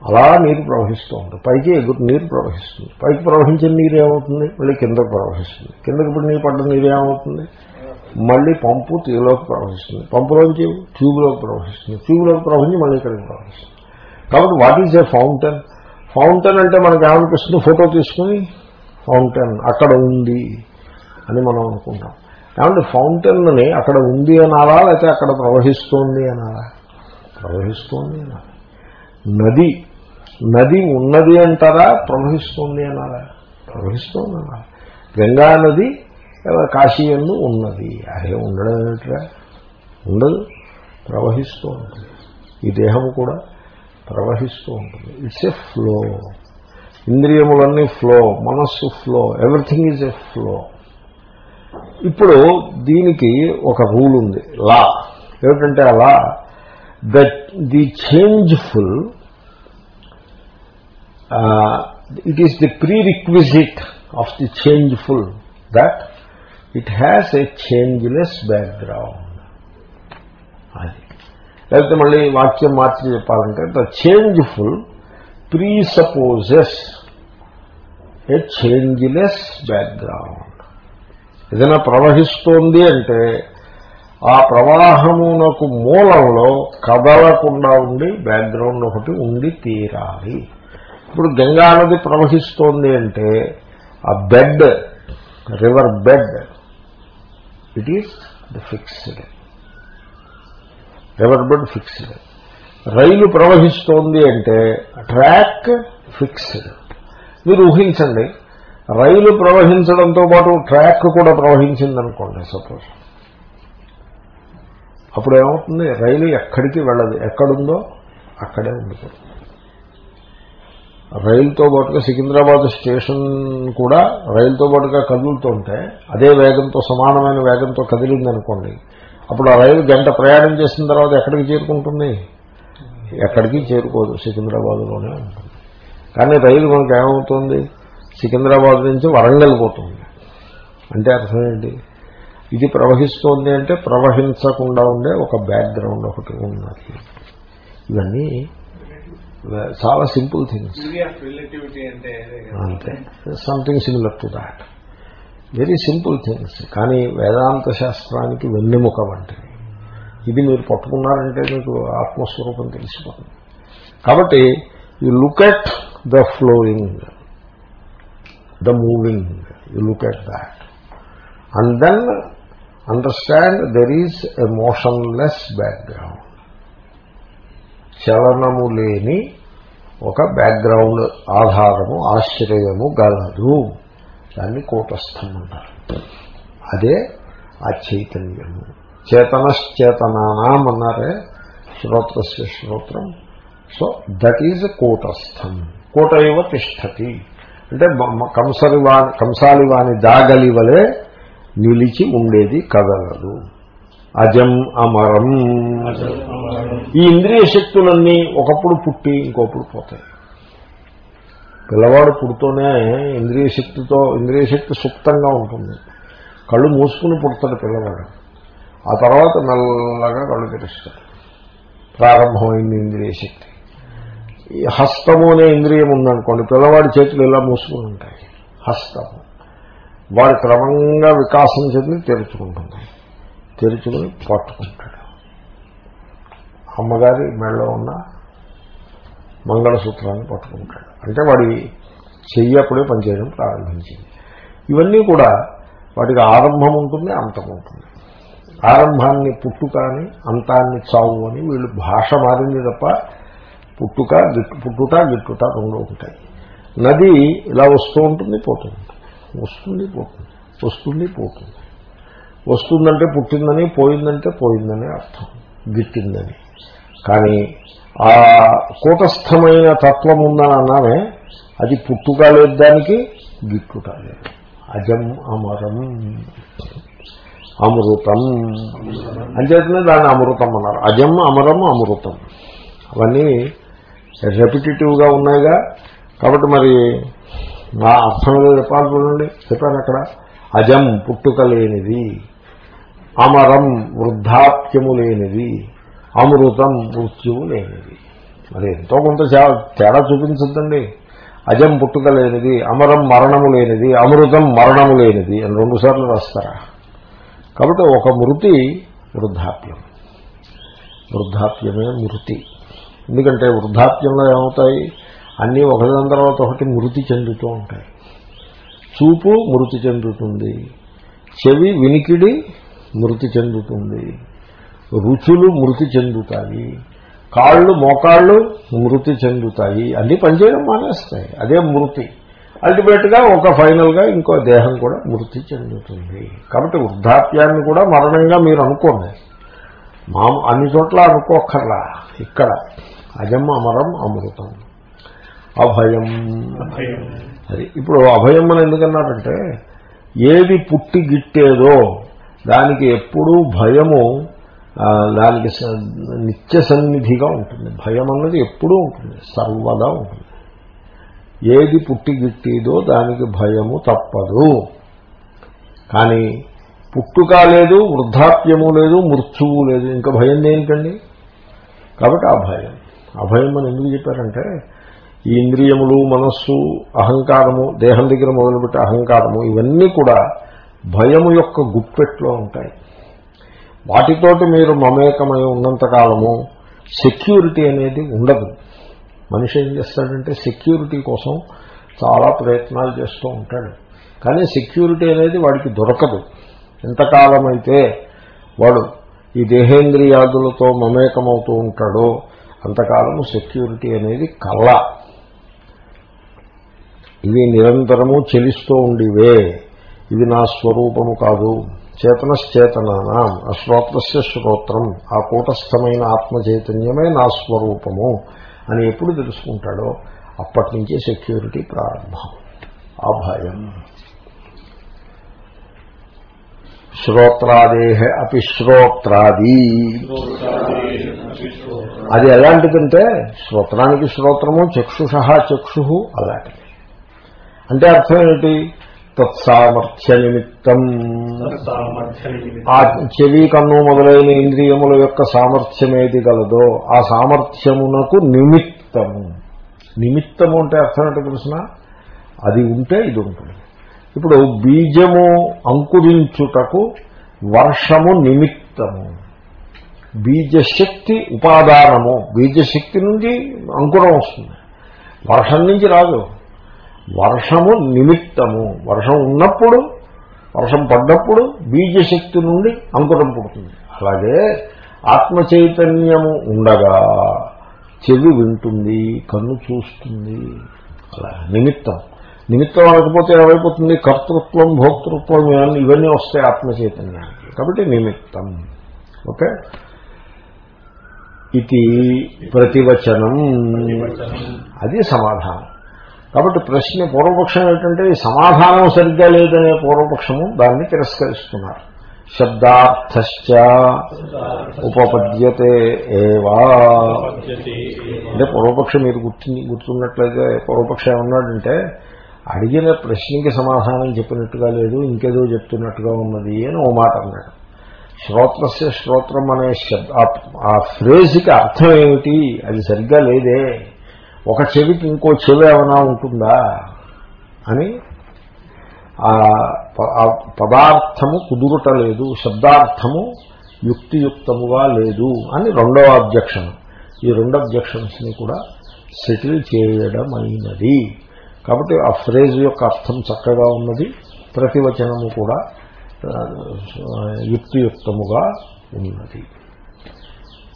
అలా నీరు ప్రవహిస్తూ ఉంటుంది. పైకి ఎగురు నీరు ప్రవహిస్తుంది. పైకి ప్రవహించిన నీరు ఏమవుతుంది? మళ్ళీ కిందకు ప్రవహిస్తుంది. కిందకి ఇప్పుడు నీరు పడ్డ నీరు ఏమవుతుంది? మళ్ళీ పంపు తీలోకి ప్రవహిస్తుంది. పంపులోంచి ట్యూబ్లోకి ప్రవహిస్తుంది. ట్యూబ్లోకి ప్రవహించి మళ్ళీ ఇక్కడికి ప్రవహిస్తుంది. కాబట్టి what is a fountain fountain అంటే మనకు ఏమనిపిస్తుంది? ఫోటో తీసుకుని ఫౌంటైన్ అక్కడ ఉంది అని మనం అనుకుంటాం. ఏమంటే ఫౌంటైన్ని అక్కడ ఉంది అనాలా లేకపోతే అక్కడ ప్రవహిస్తోంది అనాలా? ప్రవహిస్తోంది అనాలా. నది నది ఉన్నది అంటారా? ప్రవహిస్తోంది అనాలా? ప్రవహిస్తోంది అనాలా. గంగా నది కాశీ ఉన్నది. అదే ఉండడం ఏమిట్రా? ఉండదు. ప్రవహిస్తూ ఉంటుంది. ఈ దేహము కూడా ప్రవహిస్తూ ఉంటుంది. ఇట్స్ ఎ ఫ్లో ఇంద్రియములన్నీ ఫ్లో మనస్సు flow everything is a flow ఇప్పుడు దీనికి ఒక రూల్ ఉంది. లా ఏమిటంటే అలా law the the changeful it is the prerequisite of the changeful that it has a changeless background అది. లేకపోతే మళ్ళీ వాక్యం మార్చి చెప్పాలంటే the changeful presupposes a changeless background ఏదైనా ప్రవహిస్తోంది అంటే ఆ ప్రవాహమునకు మూలంలో కదలకుండా ఉండి బ్యాక్గ్రౌండ్ ఒకటి ఉండి తీరాలి. ఇప్పుడు గంగా నది ప్రవహిస్తోంది అంటే ఆ bed river bed it is the fixed river fixed రైలు ప్రవహిస్తోంది అంటే ట్రాక్ ఫిక్స్డ్. మీరు ఊహించండి రైలు ప్రవహించడంతో పాటు ట్రాక్ కూడా ప్రవహించిందనుకోండి సపోజ్. అప్పుడు ఏమవుతుంది రైలు ఎక్కడికి వెళ్ళదు. ఎక్కడుందో అక్కడే ఉండిపోతుంది. రైలుతో పాటుగా సికింద్రాబాద్ స్టేషన్ కూడా రైలుతో పాటుగా కదులుతుంటే అదే వేగంతో సమానమైన వేగంతో కదిలిందనుకోండి అప్పుడు ఆ రైలు గంట ప్రయాణం చేసిన తర్వాత ఎక్కడికి చేరుకుంటుంది? ఎక్కడికి చేరుకోదు సికింద్రాబాద్లోనే ఉంటుంది. కానీ రైలు మనకు ఏమవుతుంది? సికింద్రాబాద్ నుంచి వరంగల్ పోతుంది. అంటే అర్థం ఏంటి? ఇది ప్రవహిస్తోంది అంటే ప్రవహించకుండా ఉండే ఒక బ్యాక్గ్రౌండ్ ఒకటి ఉన్నది. ఇవన్నీ చాలా సింపుల్ థింగ్స్. అంతే. Something similar to that very simple things కానీ వేదాంత శాస్త్రానికి వెన్నెముక వంటివి. ఇది మీరు పట్టుకున్నారంటే మీకు ఆత్మస్వరూపం తెలిసిపోతుంది. కాబట్టి you look at the flowing the moving you look at that and then understand there is a motionless background చలనము లేని ఒక బ్యాక్గ్రౌండ్ ఆధారము ఆశ్రయము గలదు దాన్ని కూటస్థం అంటారు. అదే ఆ చైతన్యము చేతనశ్చేతనానాం అన్నారే శ్రోత్రస్య శ్రోత్రం. సో దట్ ఈజ్ కూటస్థం. కూట ఇవ తిష్టతి. అంటే మ- కంసాలివాని దాగలి వలె నిలిచి ఉండేది కదలదు. అజం అమరం. ఈ ఇంద్రియ శక్తులన్నీ ఒకప్పుడు పుట్టి ఇంకొప్పుడు పోతాయి. పిల్లవాడు పుడుతూనే ఇంద్రియ శక్తితో ఇంద్రియ శక్తి సుప్తంగా ఉంటుంది. కళ్ళు మూసుకుని పుడతాడు పిల్లవాడు. ఆ తర్వాత మెల్లగా కళ్ళు తెరుస్తాడు. ప్రారంభమైంది ఇంద్రియ శక్తి. ఈ హస్తము అనే ఇంద్రియం ఉందనుకోండి పిల్లవాడి చేతులు ఇలా మూసుకుని ఉంటాయి. హస్తము. వాడు క్రమంగా వికాసం చెంది తెరుచుకుంటుంది. తెరుచుకుని పట్టుకుంటాడు. అమ్మగారి మెడలో ఉన్న మంగళసూత్రాన్ని పట్టుకుంటాడు. అంటే వాడి చెయ్యి అప్పుడే పనిచేయడం ప్రారంభించింది. ఇవన్నీ కూడా వాటికి ఆరంభం ఉంటుంది అంతం ఉంటుంది. ఆరంభాన్ని పుట్టుక అని అంతాన్ని చావు అని వీళ్ళు భాష మారింది తప్ప పుట్టుక గిట్టు పుట్టుట గిట్టుట రెండు ఉంటాయి. నది ఇలా వస్తూ ఉంటుంది పోతుంది వస్తుంది పోతుంది. వస్తుంది పోతుంది. వస్తుందంటే పుట్టిందని పోయిందంటే పోయిందని అర్థం. గిట్టిందని. కానీ ఆ కూటస్థమైన తత్వం ఉందని అన్నామే అది పుట్టుక లేదు దానికి గిట్టుట లేదు. అజం అమరం. అమృతం. అంచేతనే దాన్ని అమృతం అన్నారు. అజం అమరం అమృతం. అవన్నీ రెపిటేటివ్గా ఉన్నాయిగా. కాబట్టి మరి నా అర్థం ఏదో చెప్పాలి చూడండి. చెప్పాను అక్కడ. అజం పుట్టుక లేనిది. అమరం వృద్ధాప్యము లేనిది అమృతం మృత్యువు లేనిది మరి ఎంతో కొంత తేడా చూపించద్దండి. అజం పుట్టుక లేనిది అమరం మరణము లేనిది అమృతం మరణము లేనిది అని రెండుసార్లు రాస్తారా? కాబట్టి ఒక మృతి వృద్ధాప్యం. వృద్ధాప్యమే మృతి. ఎందుకంటే వృద్ధాప్యంలో ఏమవుతాయి? అన్నీ ఒకదాని తర్వాత ఒకటి మృతి చెందుతూ ఉంటాయి. చూపు మృతి చెందుతుంది. చెవి వినికిడి మృతి చెందుతుంది. రుచులు మృతి చెందుతాయి. కాళ్ళు మోకాళ్ళు మృతి చెందుతాయి. అన్నీ పనిచేయడం మానేస్తాయి. అదే మృతి. అల్టిమేట్గా ఒక ఫైనల్గా ఇంకో దేహం కూడా మృతి చెందుతుంది. కాబట్టి వృద్ధాప్యాన్ని కూడా మరణంగా మీరు అనుకోండి. మా అన్ని చోట్ల అనుకోక్కర్లా. ఇక్కడ అజం అమరం అమృతం అభయం. అది ఇప్పుడు అభయం అని ఎందుకన్నారంటే ఏది పుట్టి గిట్టేదో దానికి ఎప్పుడూ భయము దానికి స- నిత్య సన్నిధిగా ఉంటుంది. భయం అన్నది ఎప్పుడూ ఉంటుంది. సర్వదా ఉంటుంది. ఏది పుట్టి గిట్టిదో దానికి భయము తప్పదు. కానీ పుట్టుక లేదు వృద్ధాప్యము లేదు మృత్యువు లేదు. ఇంకా భయం దేనికండి? కాబట్టి ఆ భయం. అభయం అని ఎందుకు చెప్పారంటే ఈ ఇంద్రియములు మనస్సు అహంకారము దేహం దగ్గర మొదలుపెట్టే అహంకారము ఇవన్నీ కూడా భయము యొక్క గుప్పెట్లో ఉంటాయి. వాటితోటి మీరు మమేకమై ఉన్నంతకాలము సెక్యూరిటీ అనేది ఉండదు. మనిషి ఏం చేస్తాడంటే సెక్యూరిటీ కోసం చాలా ప్రయత్నాలు చేస్తూ ఉంటాడు. కానీ సెక్యూరిటీ అనేది వాడికి దొరకదు. ఎంతకాలమైతే వాడు ఈ దేహేంద్రియాదులతో మమేకమవుతూ ఉంటాడో అంతకాలము సెక్యూరిటీ అనేది కళ్ళ ఇవి నిరంతరము చెలిస్తూ ఉండివే. ఇది నా స్వరూపము కాదు. చేతనశ్చేతనానా. అశ్రోత్రస్య శ్రోత్రం. ఆ కూటస్థమైన ఆత్మ చైతన్యమే నా స్వరూపము అని ఎప్పుడు తెలుసుకుంటాడో అప్పటి నుంచే సెక్యూరిటీ ప్రారంభం. ఆ భయం శ్రోత్రాదేహ అపి శ్రోత్రాది. అది ఎలాంటిదంటే శ్రోత్రానికి శ్రోత్రము చక్షుష చక్షు అలాంటిది. అంటే అర్థం ఏమిటి తత్సామర్థ్య నిమిత్తం ఆ చెవి కన్ను మొదలైన ఇంద్రియముల యొక్క సామర్థ్యం ఏది గలదో ఆ సామర్థ్యమునకు నిమిత్తము. నిమిత్తము అంటే అర్థం ఏంటో తెలిసిన అది ఉంటే ఇది ఉంటుంది. ఇప్పుడు బీజము అంకురించుటకు వర్షము నిమిత్తము. బీజశక్తి ఉపాదానము. బీజశక్తి నుంచి అంకురం వస్తుంది. వర్షం నుంచి రాదు. వర్షము నిమిత్తము. వర్షం ఉన్నప్పుడు వర్షం పడ్డప్పుడు బీజశక్తి నుండి అంకురం పుడుతుంది. అలాగే ఆత్మ చైతన్యము ఉండగా చెవి వింటుంది కన్ను చూస్తుంది. అలా నిమిత్తం. నిమిత్తం అనకపోతే ఏమైపోతుంది? కర్తృత్వం భోక్తృత్వం ఇవన్నీ ఇవన్నీ వస్తాయి ఆత్మ చైతన్యానికి కాబట్టి నిమిత్తం. ఓకే? ఇది ప్రతివచనం. అది సమాధానం. కాబట్టి ప్రశ్న పూర్వపక్షం ఏంటంటే సమాధానం సరిగ్గా లేదనే పూర్వపక్షము దాన్ని తిరస్కరిస్తున్నారు. శబ్దార్థశ్చ ఉపపద్యతే ఏవా. అంటే పూర్వపక్షం మీరు గుర్తు గుర్తున్నట్లయితే పూర్వపక్షం ఏమన్నాడంటే అడిగిన ప్రశ్నకి సమాధానం చెప్పినట్టుగా లేదు ఇంకేదో చెప్తున్నట్టుగా ఉన్నది అని ఓ మాట అన్నాడు. శ్రోత్రస్య శ్రోత్రం అనే శబ్ద ఆ- ఆ ఫ్రేజ్కి అర్థం ఏమిటి? అది సరిగ్గా లేదే. ఒక చెవికి ఇంకో చెవి ఏమైనా ఉంటుందా? అని ఆ ప- పదార్థము కుదురుట లేదు శబ్దార్థము యుక్తియుక్తముగా లేదు అని రెండవ అబ్జెక్షన్. ఈ రెండు అబ్జెక్షన్స్ని కూడా సెటిల్ చేయడమైనది. కాబట్టి ఆ ఫ్రేజ్ యొక్క అర్థం చక్కగా ఉన్నది. ప్రతివచనము కూడా యుక్తియుక్తముగా ఉన్నది.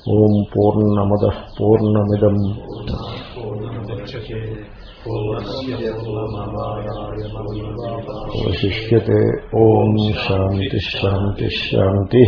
ఓం పూర్ణమద పూర్ణమిదం. వశిష్యతే ఓం శాంతి శాంతి శాంతి